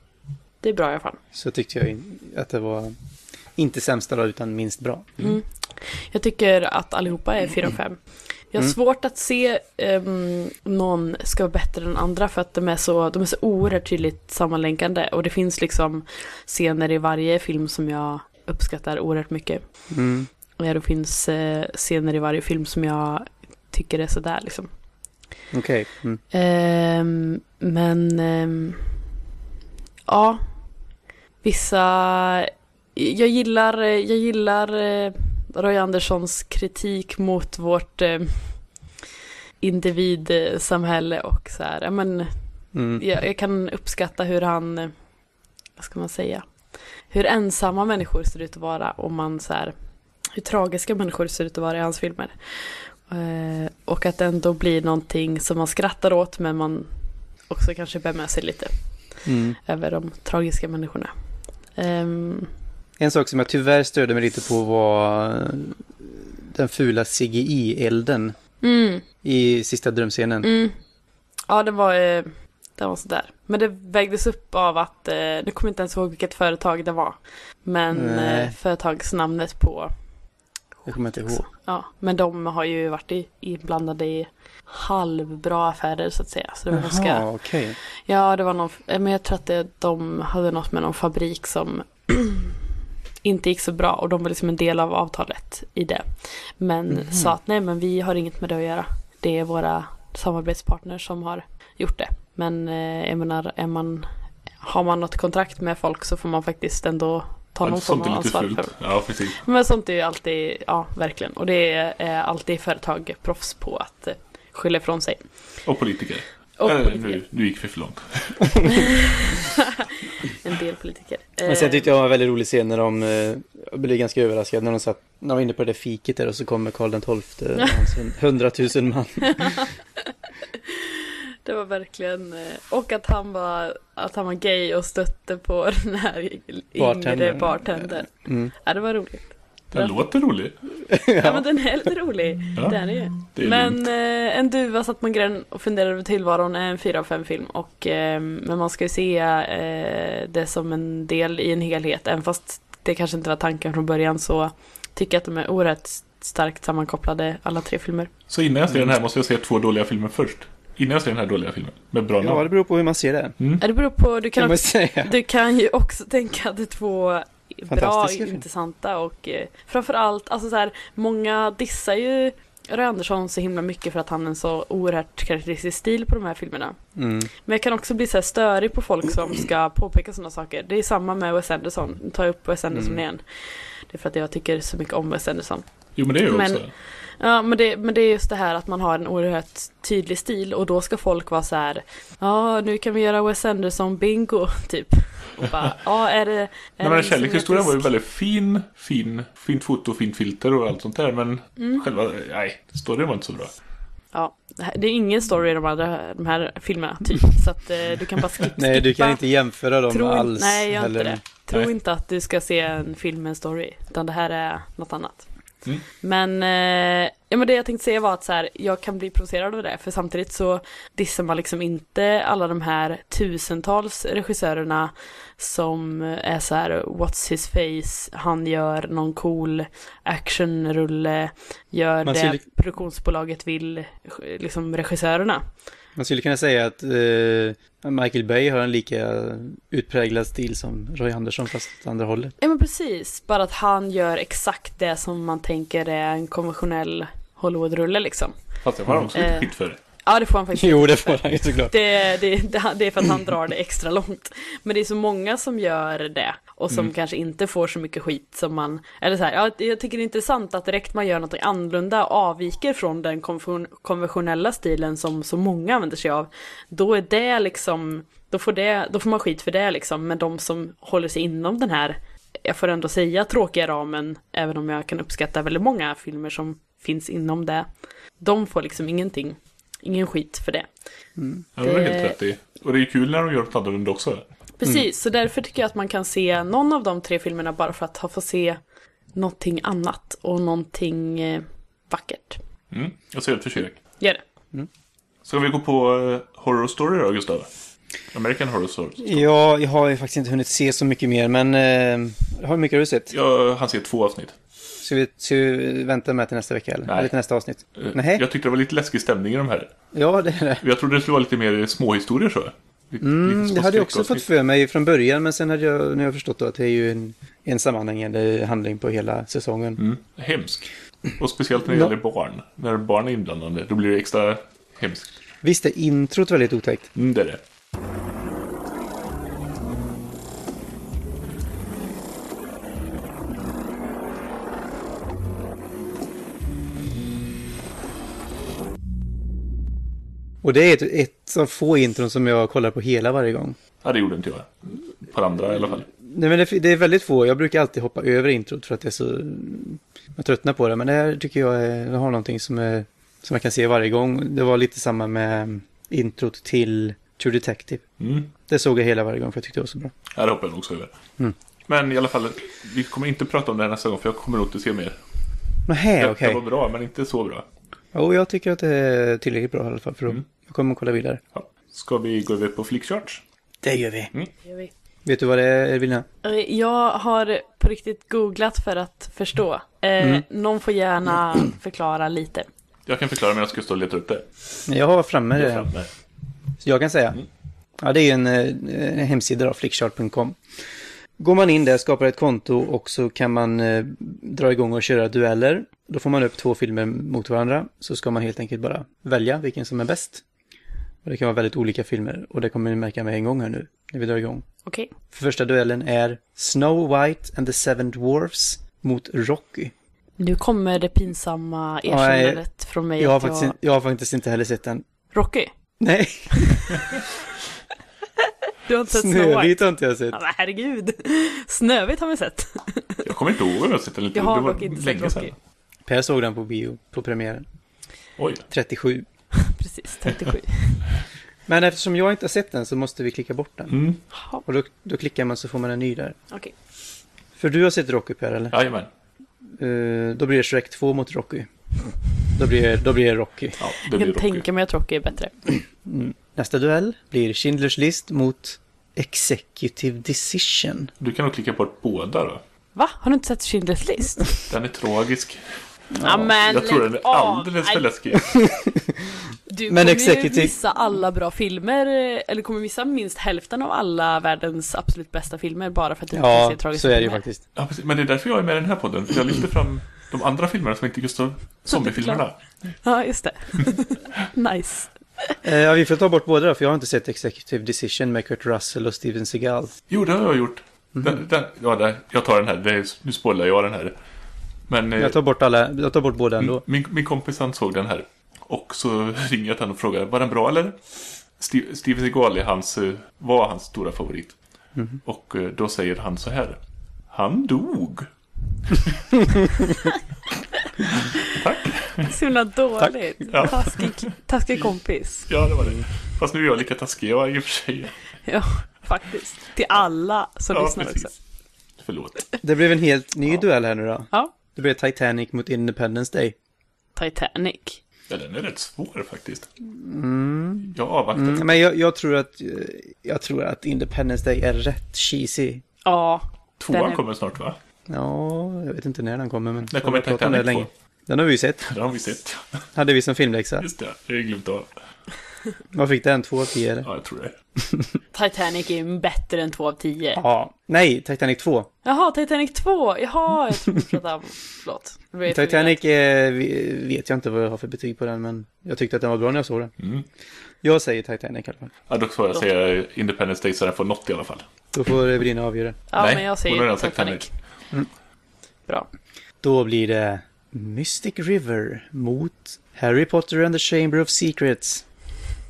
det är bra i alla fall. så tyckte jag att det var inte sämsta då, utan minst bra. Mm. Jag tycker att allihopa är 4 och 5. Jag har Mm. svårt att se um, någon ska vara bättre än andra för att de är, så, de är så oerhört tydligt sammanlänkande. Och det finns liksom scener i varje film som jag uppskattar oerhört mycket. Mm. Och det finns eh, scener i varje film som jag tycker är sådär liksom. Okej. Mm. Ehm, men ehm, ja, vissa, jag gillar, jag gillar eh, Roy Anderssons kritik mot vårt eh, individsamhälle och så här, men Mm. jag, jag kan uppskatta hur han, eh, vad ska man säga, hur ensamma människor ser ut att vara om man så här, hur tragiska människor ser ut att vara i hans filmer. Eh, och att det ändå blir någonting som man skrattar åt men man också kanske bär med sig lite Mm. över de tragiska människorna. Ehm, En sak som jag tyvärr störde mig lite på var eh, den fula CGI-elden mm, i sista drömscenen. mm. Ja, det var, eh, det var sådär. Men det vägdes upp av att, nu kommer jag inte ens ihåg vilket företag det var. Men Nej. företagsnamnet på Jag kommer inte ihåg. Ja, men de har ju varit i, inblandade i halvbra affärer så att säga. Så det var ganska, Jaha, okej. ja det var någon, men jag tror att det, de hade något med någon fabrik som inte gick så bra och de var liksom en del av avtalet i det. Men Mhm. sa att nej men vi har inget med det att göra. Det är våra samarbetspartners som har gjort det. Men eh, jag menar, är man, har man något kontrakt med folk så får man faktiskt ändå ta någon form Sånt av ansvar för. Ja, precis. men sånt är ju alltid, ja verkligen. Och det är, är alltid företag proffs på att eh, skylla ifrån sig. Och politiker. Och Eh, politiker. nu, nu gick vi för långt. En del politiker. Men sen Eh, tyckte jag det var en väldigt rolig scen när de, eh, jag blev ganska överraskad när de satt, när de var inne på det där fiket där och så kommer Karl den och hans hund- hundratusen man. Det var verkligen, eh, och att han var, att han var gay och stötte på den här yngre Bartendern. Mm. Ja, det var roligt. Den låter rolig. Ja, men den är lite rolig. Ja, Det är det ju. det är Men eh, en duva satt man grann och funderade över tillvaron är en 4 av 5 film. Och, eh, men man ska ju se eh, det som en del i en helhet. Även fast det kanske inte var tanken från början så tycker jag att de är oerhört starkt sammankopplade alla tre filmer. Så innan jag ser den här måste jag se två dåliga filmer först. Innan jag ser den här dåliga filmen. Med bra Ja, det namn. beror på hur man ser det. Mm. Ja, Det beror på, du Kan också, säga. du kan ju också tänka att det är två bra, filmer. intressanta och eh, framförallt, alltså så här, många dissar ju Roy Andersson så himla mycket för att han har en så oerhört karaktäristisk stil på de här filmerna. Mm. Men jag kan också bli så här störig på folk som ska påpeka sådana saker. Det är samma med Wes Anderson. Nu tar jag upp Wes Anderson Mm. igen. Det är för att jag tycker så mycket om Wes Anderson. Jo, men det är ju Men- också. Ja, men det, men det är just det här att man har en oerhört tydlig stil och då ska folk vara så här. Ja, nu kan vi göra Wes Anderson bingo, typ. Och bara, ja, är det... Är Nej, men kärlekshistorien var ju väldigt fin, fin, fint foto, fint filter och allt sånt där. Men Mm. själva, nej, storyn var inte så bra. Ja, det är ingen story i de, andra, de här filmerna, typ. Så att eh, du kan bara skip, Nej, du kan skippa. inte jämföra dem Tro in- alls. Nej, gör inte det. Tro Nej. inte att du ska se en film med en story, utan det här är något annat. Mm. Men, eh, ja, men det jag tänkte säga var att så här, jag kan bli provocerad av det, för samtidigt så dissar man liksom inte alla de här tusentals regissörerna som är så här, what's his face, han gör någon cool actionrulle, gör Man det skulle- produktionsbolaget vill, liksom regissörerna. Man skulle kunna säga att eh, Michael Bay har en lika utpräglad stil som Roy Andersson fast åt andra hållet. Ja men precis, bara att han gör exakt det som man tänker är en konventionell Hollywoodrulle liksom. Fast det var han också lite Eh. skit för. Ja det får han faktiskt. Jo, det får han ju såklart. Det, det, det, är för att han drar det extra långt. Men det är så många som gör det och som Mm. kanske inte får så mycket skit som man, eller så här, ja, jag tycker det är intressant att direkt man gör något annorlunda och avviker från den konven- konventionella stilen som så många använder sig av, då är det liksom då får, det, då får man skit för det liksom. Men de som håller sig inom den här, jag får ändå säga tråkiga ramen, även om jag kan uppskatta väldigt många filmer som finns inom det. De får liksom ingenting, ingen skit för det. Ja, det var helt rätt i. Och det är kul när de gör något annorlunda också. Precis, så därför tycker jag att man kan se någon av de tre filmerna bara för att ha fått se någonting annat och någonting eh, vackert. Mm. Jag ser ett försök. Gör det. Ska vi gå på uh, Horror Story då, Gustav? American Horror Story. Ja, jag har ju faktiskt inte hunnit se så mycket mer, men eh, hur mycket har du sett? Jag hann se två avsnitt. Ska vi, ska vi vänta med till nästa vecka eller? Nej. Eller till nästa avsnitt? Eh, Nej. Jag tyckte det var lite läskig stämning i de här. Ja, det är det. Jag trodde det skulle vara lite mer småhistorier så. Lite, Mm, lite det hade jag också fått för mig från början, men sen hade jag, har jag förstått då att det är ju en, en sammanhängande handling på hela säsongen. Mm. Hemsk. Och speciellt när det gäller barn. När barn är inblandade, då blir det extra hemskt. Visst är introt väldigt otäckt? Mm, det är det. Och det är ett, ett av få intron som jag kollar på hela varje gång. Ja, det gjorde inte jag. På andra i alla fall. Nej, men det, det är väldigt få. Jag brukar alltid hoppa över introt för att det är så... Jag tröttnar på det. Men det här tycker jag är, det har någonting som, är, som jag kan se varje gång. Det var lite samma med introt till True Detective. Mm. Det såg jag hela varje gång för jag tyckte det var så bra. Ja, det hoppar jag också över. Mm. Men i alla fall, vi kommer inte prata om det här nästa gång för jag kommer nog inte se mer. Nähä, okej. det var bra, men inte så bra. Jo, jag tycker att det är tillräckligt bra i alla fall. För Mm. Jag kommer att kolla vidare. Ja. Ska vi gå över på flickcharts? Det gör vi. Gör vi. Vet du vad det är, Evelina? Eh, Jag har på riktigt googlat för att förstå. Eh, Någon får gärna förklara lite. Jag kan förklara men jag ska stå och leta upp det. Jag har framme Det det. framme. Så jag kan säga. Mm. Ja, det är en, eh, en hemsida då, flickchart.com. Går man in där, skapar ett konto och så kan man eh, dra igång och köra dueller. Då får man upp två filmer mot varandra. Så ska man helt enkelt bara välja vilken som är bäst. Och det kan vara väldigt olika filmer och det kommer ni märka med en gång här nu när vi drar igång. Okej. För första duellen är Snow White and the Seven Dwarfs mot Rocky. Nu kommer det pinsamma Ja, erkännandet från mig Jag har, att faktiskt, jag... jag har faktiskt inte heller sett den. Rocky? Nej, Du har inte sett Snow Snövit White? har inte jag sett. Ja, men herregud. Snövit har vi sett. Jag kommer inte ihåg om jag har sett den. Jag har dock inte sett Rocky. Per såg den på bio, på premiären. Oj. 37. Precis, 37. Men eftersom jag inte har sett den så måste vi klicka bort den. Mm. Och då, då klickar man så får man en ny där. Okej. För du har sett Rocky Per eller? Jajamän. Eh, då blir det Shrek 2 mot Rocky. Då blir det, då blir det Rocky. Ja, det Jag blir kan Rocky. tänka mig att Rocky är bättre. Mm. Nästa duell blir Schindler's List mot Executive Decision. Du kan nog klicka bort båda då. Va? Har du inte sett Schindler's list? Den är tragisk. Ja, men Jag tror den är alldeles för läskig. Du Men kommer Executive- missa alla bra filmer, eller kommer missa minst hälften av alla världens absolut bästa filmer bara för att du inte Ja, se tragiska så är det ju filmer. faktiskt. Ja. Men det är därför jag är med i den här podden. För jag lyfter fram de andra filmerna som inte Gustav Zombiefilmerna. Ja, just det. nice. Eh, ja, vi får ta bort båda för jag har inte sett Executive Decision med Kurt Russell och Steven Seagal. Jo, det har jag gjort. Mhm. Den, den, ja, där, jag tar den här. Det är, nu spoilar jag den här. Men eh, Jag tar bort alla, jag tar bort båda ändå. min, min kompis han såg den här. Och så ringer jag till honom och frågar, var den bra eller? Steve, Steven Seagal hans, eh, var hans stora favorit. Mhm. Och eh, då säger han så här. Han dog. Tack. Så himla dåligt. Ja. Taskig, taskig kompis. Ja, det var det. Fast nu är jag lika taskig jag i och för sig. Ja, faktiskt. Till alla som Ja, lyssnar också. precis. Förlåt. Det blev en helt ny Ja. duell här nu då. Ja, Det blev Titanic mot Independence Day. Titanic. Ja, den är rätt svår faktiskt. Mm. Jag avvaktar. Mm, men jag, jag tror att, eh, jag tror att Independence Day är rätt cheesy. Ja, Tvåan är- kommer snart va? Ja, jag vet inte när den kommer men... När kommer Titanic 2? Den har vi ju sett. Den har vi sett. Hade vi som filmläxa. Just det, det har jag glömt av. Vad fick den? Två av tio eller? Ja, jag tror det. Titanic är ju bättre än 2 av 10. Ja. Nej, Titanic 2. Jaha, Titanic 2. Jaha, jag tror du pratade om... Förlåt. Titanic är, vi- vet jag inte vad jag har för betyg på den men jag tyckte att den var bra när jag såg den. Mm. Jag säger Titanic i alla fall. Ja, dock får jag säga Independence Day så den får något i alla fall. Då får Evelina avgöra. Ja, Nej, men jag säger Titanic. Titanic. Bra. Då blir det Mystic River mot Harry Potter and the Chamber of Secrets.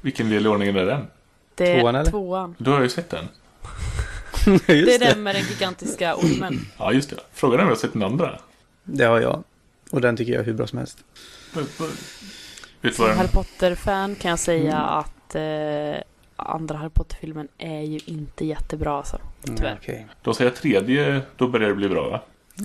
Vilken del i ordningen är den? Det är Tvåan, eller? tvåan. Du har ju sett den. Just Det är det. den med den gigantiska ormen. Ja, just det. Frågan är om jag har sett den andra. Det har jag. Och den tycker jag är hur bra som helst. Som Harry. Potter-fan kan jag säga Mm. att eh, andra Harry Potter-filmen är ju inte jättebra alltså. Tyvärr. Mm, okej. Då säger jag tredje, då börjar det bli bra va?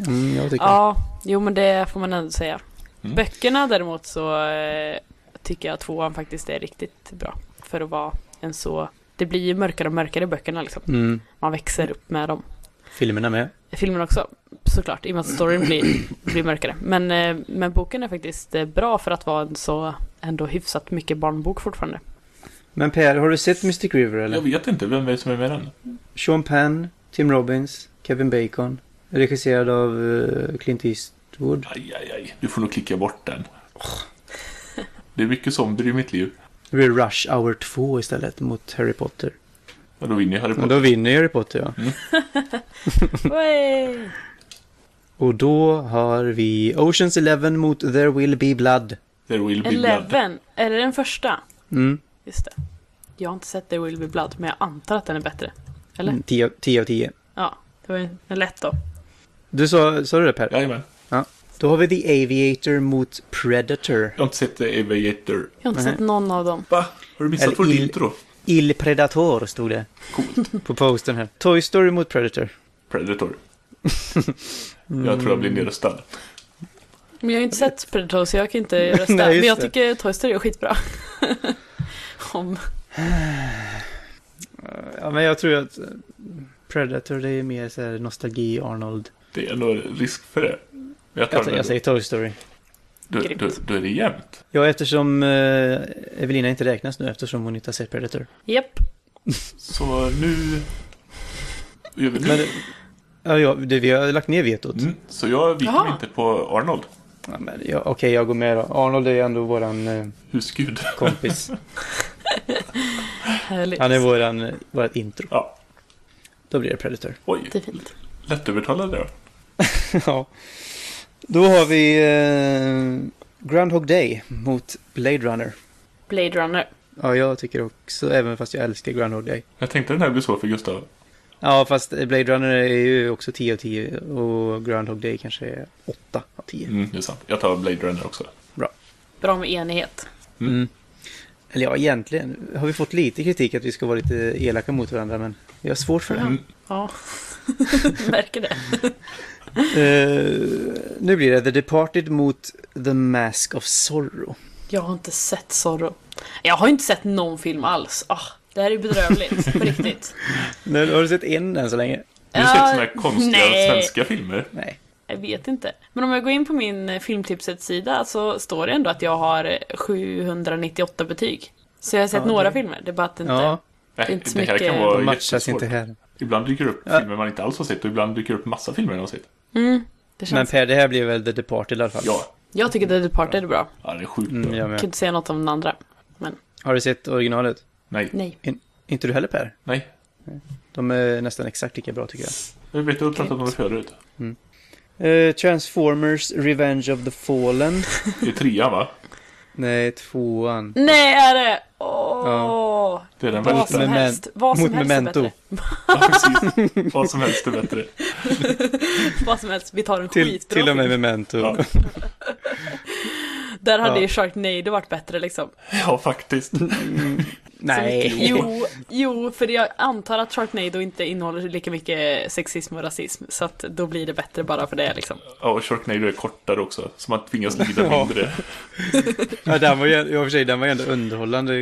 Mm, jag tycker Ja, jo men det får man ändå säga. Mm. Böckerna däremot så eh, tycker jag att tvåan faktiskt är riktigt bra. För att vara en så... Det blir ju mörkare och mörkare böckerna liksom. mm, Man växer upp med dem. filmerna med. Filmen också, såklart, i och med att storyn blir, blir mörkare. Men, eh, men boken är faktiskt eh, bra för att vara en så ändå hyfsat mycket barnbok fortfarande. Men Per, har du sett Mystic River eller? Jag vet inte vem är det som är med den. Sean Penn, Tim Robbins, Kevin Bacon. Regisserad av eh, Clint Eastwood. Aj, aj, aj. Du får nog klicka bort den. Det är mycket zombier i mitt liv. Det blir Rush Hour 2 istället mot Harry Potter. Och då vinner jag Harry Och Potter. då vinner Harry Potter ja. Wey! Och då har vi Oceans Eleven mot There Will Be Blood. There will be blood. Eleven, är det den första? Mm. Just det. Jag har inte sett There Will Be Blood, men jag antar att den är bättre. Eller? Mm, 10 10 av 10. Ja, det var en lätt då. Du sa, sa du det Per? Jajamän. Då har vi The Aviator mot Predator. Jag har inte sett The Aviator. Jag har inte Nej. sett någon av dem. Va? Har du missat Eller vårt il- intro? Il Predator stod det Coolt. på posten här. Toy Story mot Predator. Predator. Jag tror jag blir nedröstad. Men jag har inte sett Predator så jag kan inte rösta. Nej, men jag det. tycker Toy Story är skitbra. Om... Ja, men jag tror att Predator det är mer så här nostalgi Arnold. Det är nog risk för det. Jag tar Jag, jag säger Toy Story. Då, då, då är det jämnt. Ja, eftersom eh, Evelina inte räknas nu eftersom hon inte har sett Predator. Japp. Så nu... gör vi nu. Men, ja, ja, det, vi har lagt ner vetot. Mm, så jag viker mig inte på Arnold. Ja, men, ja, Okej, jag går med då. Arnold är ändå våran eh, Husgud. kompis. Härligt. Han är våran, eh, vårat intro. Ja. Då blir det Predator. Oj, Det är fint. lättövertalade då. ja. Då har vi eh, Groundhog Day mot Blade Runner. Blade Runner. Ja, jag tycker också, även fast jag älskar Groundhog Day. Jag tänkte den här blir svår för Gustav. Ja, fast Blade Runner är ju också 10 av 10 och Groundhog Day kanske är 8 av 10. Mm, det är sant. Jag tar Blade Runner också. Bra med enighet. Mm. Eller ja, egentligen har vi fått lite kritik att vi ska vara lite elaka mot varandra, men vi har svårt för det. Mm. Ja. Märker det. Eh, nu blir det The Departed mot The Mask of Sorrow. Jag har inte sett Zorro. Jag har inte sett någon film alls. Ah, det här är bedrövligt. På riktigt. Men, har du sett en än så länge? Du har sett Ja, såna här konstiga nej. svenska filmer. Nej. Jag vet inte. Men om jag går in på min eh, filmtipset-sida så står det ändå att jag har eh, 798 betyg. Så jag har sett Ja, några det- filmer, det är bara att det inte... Ja, Nej, Inte så det här mycket- kan de vara matchas jättesvårt. inte här. Ibland dyker det upp Ja. filmer man inte alls har sett och ibland dyker det upp massa filmer man har sett. Mm, det Men känns... Per, det här blir väl The Departed i alla fall? Ja, Jag tycker The Departed är bra. ja det är sjukt Mm, bra. jag Jag kan inte säga något om den andra. Har du sett originalet? Nej, Nej. Inte du heller Per? nej. De är nästan exakt lika bra tycker jag. Jag vet, du har pratat om det förut. Eh, Transformers Revenge of the Fallen. Det är trean va? Nej, tvåan. Nej, är det! Åh! Det är den Vad som Memen- helst. Vad som mot helst är Memento. bättre. Ja, precis. Vad som helst är bättre. Vad som helst. Vi tar en Till, skitbra till och med film. Memento. Ja. Där hade Ja. ju Sharknado varit bättre liksom. Ja, faktiskt. Nej. Jo, jo, för jag antar att Sharknado inte innehåller lika mycket sexism och rasism. Så att då blir det bättre bara för det liksom. Ja, och Sharknado är kortare också. Så man tvingas lida mindre. Ja, den var ju, i och för sig, den var ju ändå underhållande,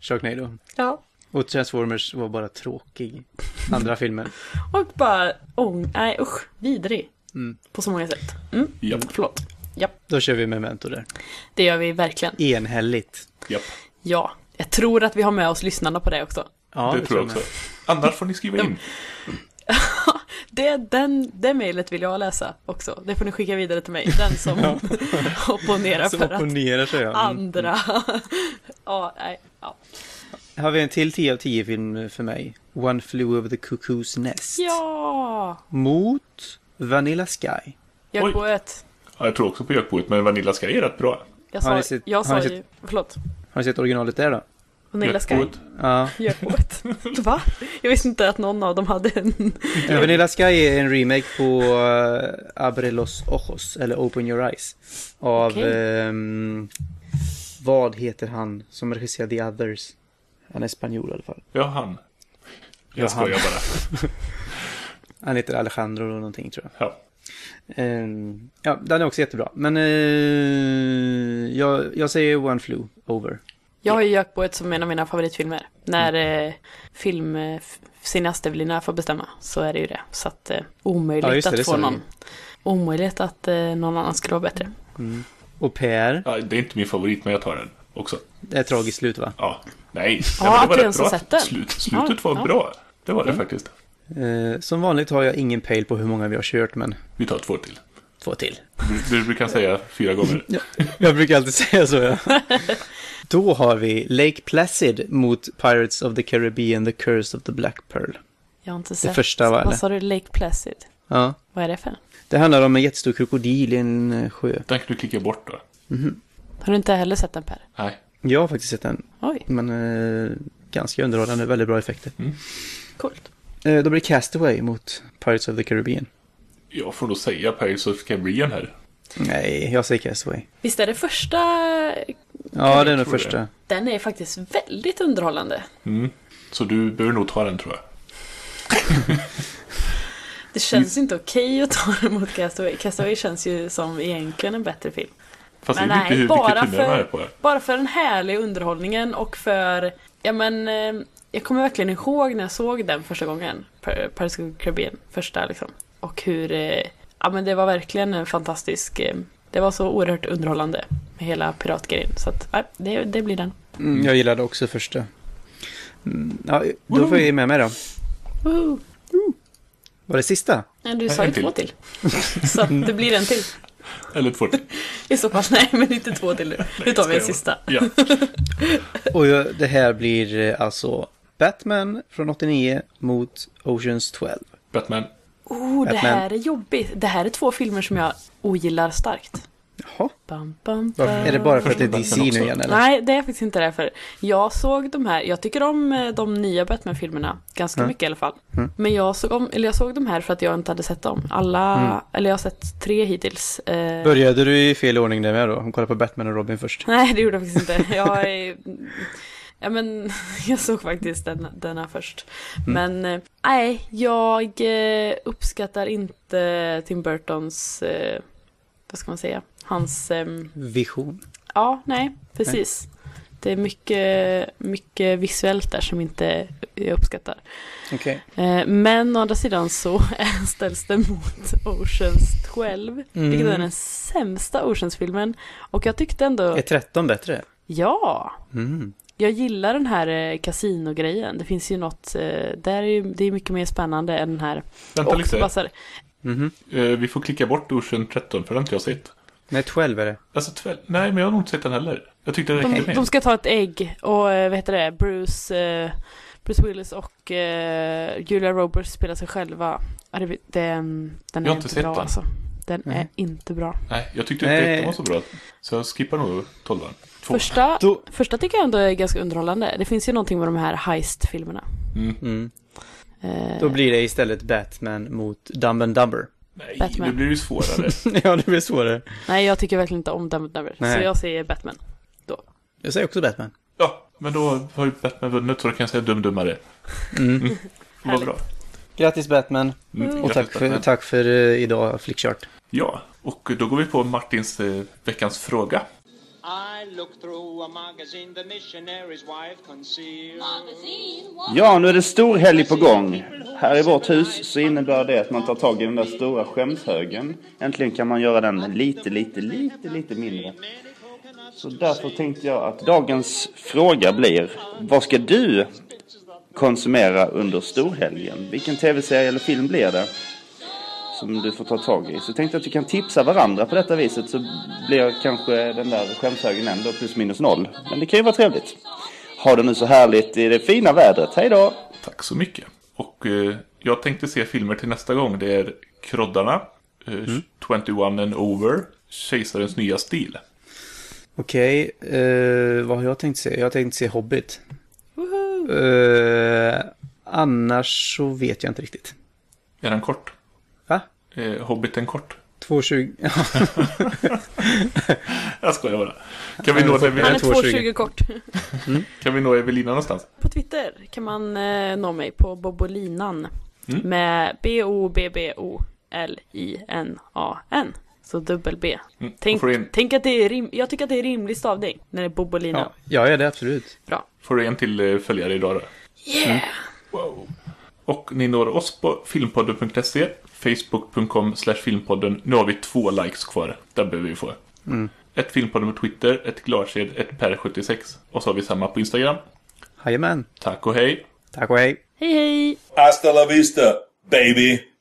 Sharknado. Ja. Och Transformers var bara tråkig. Andra filmen. Och bara, ång, nej usch, vidrig. Mm. På så många sätt. Mm, Japp, förlåt. Då kör vi Memento där. Det gör vi verkligen. Enhälligt. japp. Ja. Jag tror att vi har med oss lyssnarna på det också. Ja, det tror jag också. Annars får ni skriva in. Det, den, det mejlet vill jag läsa också. Det får ni skicka vidare till mig. Den som opponerar Som för att opponerar sig. Ja. Mm. andra... ja, nej. Ja. Har vi en till 10 av 10 film för mig. One Flew Over the Cuckoo's Nest. ja! Mot Vanilla Sky. Jackboet. Ja, jag tror också på Gökboet, men Vanilla Sky är rätt bra. Jag Har sa, ni sett- jag har sa ni ju... sett- Förlåt. Har ni sett originalet där då? Vanilla Sky. Gökboet. Ja. Gökboet. Va? Jag visste inte att någon av dem hade en. Eh, Vanilla Sky är en remake på uh, Abre los ojos, eller Open your eyes. Av, Okej. ehm, vad heter han som regisserar The Others? Han är spanjor i alla fall. Ja, han. Ja, Jag skojar han. bara. Han heter Alejandro eller någonting tror jag. Ja. Ehm, ja, den är också jättebra. Men eh, jag, jag säger One Flew Over. Jag har ju Gökboet som en av mina favoritfilmer. När eh, filmcineast Evelina får bestämma så är det ju det. Så att eh, omöjligt Ja, det, det att få någon. Omöjligt att eh, någon annan skulle vara bättre. Och Per, ja. Det är inte min favorit, men jag tar den också. det är ett tragiskt slut va? Ja. Nej. Ja, Nej, att du rätt ens har bra. sett den. Slut, slutet Ja, var ja. bra. Det var det faktiskt. Eh, som vanligt har jag ingen pejl på hur många vi har kört, men Vi tar två till. två till. Du, du brukar säga fyra gånger. Jag brukar alltid säga så, ja. Då har vi Lake Placid mot Pirates of the Caribbean, The Curse of the Black Pearl. Jag har inte sett. första, va, eller? Vad sa du? Lake Placid? Ja, Vad är det för? det handlar om en jättestor krokodil i en eh, sjö. Den kan du klicka bort då. Har du inte heller sett den Per? Nej. Jag har faktiskt sett den, Oj, men eh, ganska underhållande, väldigt bra effekter. coolt. Eh, då blir det Castaway mot Pirates of the Caribbean. Jag får nog säga Pirates of Caribbean här. Nej, jag säger Castaway. Visst är det första? Ja, det är den det. första. Den är faktiskt väldigt underhållande. Mm. Så du behöver nog ta den tror jag. Det känns inte okej att ta den mot Castaway. Castaway känns ju som egentligen en bättre film. Fast Men det är lite nej, hur, bara för, på. bara för den härliga underhållningen och för, ja men, eh, jag kommer verkligen ihåg när jag såg den första gången, the Caribbean, första liksom. Och hur, eh, ja men det var verkligen en fantastisk, eh, det var så oerhört underhållande med hela piratgrejen. Så att, ja, det, det blir den. Mm, jag gillade också första. Mm, ja, då får jag ge med mig då. Woho! Var det sista? Ja, du sa ju till. två till. Så det blir en till. Eller två till. I så fall, nej men inte två till nu. Nu tar vi en sista. Ja. Och det här blir eh, alltså Batman från 89 mot Oceans 12. Batman. Oh, det Batman. här är jobbigt. Det här är två filmer som jag ogillar starkt. Jaha. Bam, bam, bam. Är det bara för att det är DC nu igen eller? Nej, det är faktiskt inte därför. Jag såg de här, jag tycker om eh, de nya Batman-filmerna ganska Mm. mycket i alla fall. Mm. Men jag såg, om, eller jag såg de här för att jag inte hade sett dem. Alla, Mm. eller jag har sett tre hittills. Eh, Började du i fel ordning där med då? Hon kollade på Batman och Robin först. Nej, det gjorde jag faktiskt inte. Jag, är, ja, men, jag såg faktiskt den, den här först. Mm. Men eh, nej, jag eh, uppskattar inte Tim Burtons, eh, vad ska man säga, hans, ehm, Vision. ja, nej, precis. Det är mycket, mycket visuellt där som inte jag uppskattar. Eh, Men å andra sidan så ställs det mot Oceans 12, Mm. vilket är den sämsta Oceans-filmen. Och jag tyckte ändå, Är 13 bättre? ja, Mm. Jag gillar den här eh, kasinogrejen. Det finns ju något, eh, där är ju, det är mycket mer spännande än den här. Vänta lite. här, Mhm. Eh, vi får klicka bort Ocean 13 för den har inte jag sett. Nej, 12 är det. Alltså, tväll... Nej, men jag har nog inte sett den heller. Jag tyckte det räckte de, med. de ska ta ett ägg och eh, vad heter det, Bruce, eh, Bruce Willis och eh, Julia Roberts spelar sig själva. Det, det, den Jag är har inte inte sett bra den. alltså. Den Nej. är inte bra. Nej, jag tyckte Nej. inte ettan var så bra. Så jag skippar nog 12 Två. Första, Då- första tycker jag ändå är ganska underhållande. Det finns ju någonting med de här heist-filmerna. Mm. Mm. Eh, Då blir det istället Batman mot Dumb and Dumber. Nej, Batman. nu blir det ju svårare. ja, det blir svårare. Nej, jag tycker verkligen inte om Dumb and Dumber. Så Nej. jag säger Batman. Jag säger också Batman. ja, men då har ju Batman vunnit så då kan jag säga dum-dummare. Mm. Vad Härligt. bra. Grattis Batman. Mm, Och grattis, tack för, Batman. tack för eh, idag, Flickchart. Ja, och då går vi på Martins eh, veckans fråga. Ja, nu är det stor helg på gång. Här i vårt hus så innebär det att man tar tag i den där stora skämshögen. Äntligen kan man göra den lite, lite, lite, lite mindre. Så därför tänkte jag att dagens fråga blir, vad ska du konsumera under storhelgen? Vilken tv-serie eller film blir det? Som du får ta tag i. Så tänkte jag att vi kan tipsa varandra på detta viset så blir kanske den där skämshögen ändå plus minus noll. Men det kan ju vara trevligt. Ha det nu så härligt i det fina vädret. Hej då! Tack så mycket. Och eh, jag tänkte se filmer till nästa gång. Det är Kroddarna, eh, 21 and Over, Kejsarens nya stil. Okej, eh, vad har jag tänkt se? Jag har tänkt se Hobbit. Eh, annars så vet jag inte riktigt. Är den kort? Va? Är Hobbiten kort? 2.20? Jag skojar bara. Kan vi, nå, Han är vi, 2,20. 2,20 kort. kan vi nå Evelina någonstans? På Twitter kan man eh, nå mig på Bobolinan. Mm. Med B-O-B-B-O-L-I-N-A-N. Så dubbel B. Mm. Tänk, tänk att det är rim, jag tycker att det är rimlig stavning när det är Bobolina. Ja, ja, ja, det är absolut. Bra. får du en till eh, följare idag då? Yeah! Wow. Och ni når oss på filmpodden.se, facebook.com slash filmpodden. Nu har vi två likes kvar. Där behöver vi få. Ett filmpodden på Twitter, ett glarsed, ett per76. Och så har vi samma på Instagram. Jajamän. Tack och hej! Tack och hej. Hej hej! Hasta la vista, baby.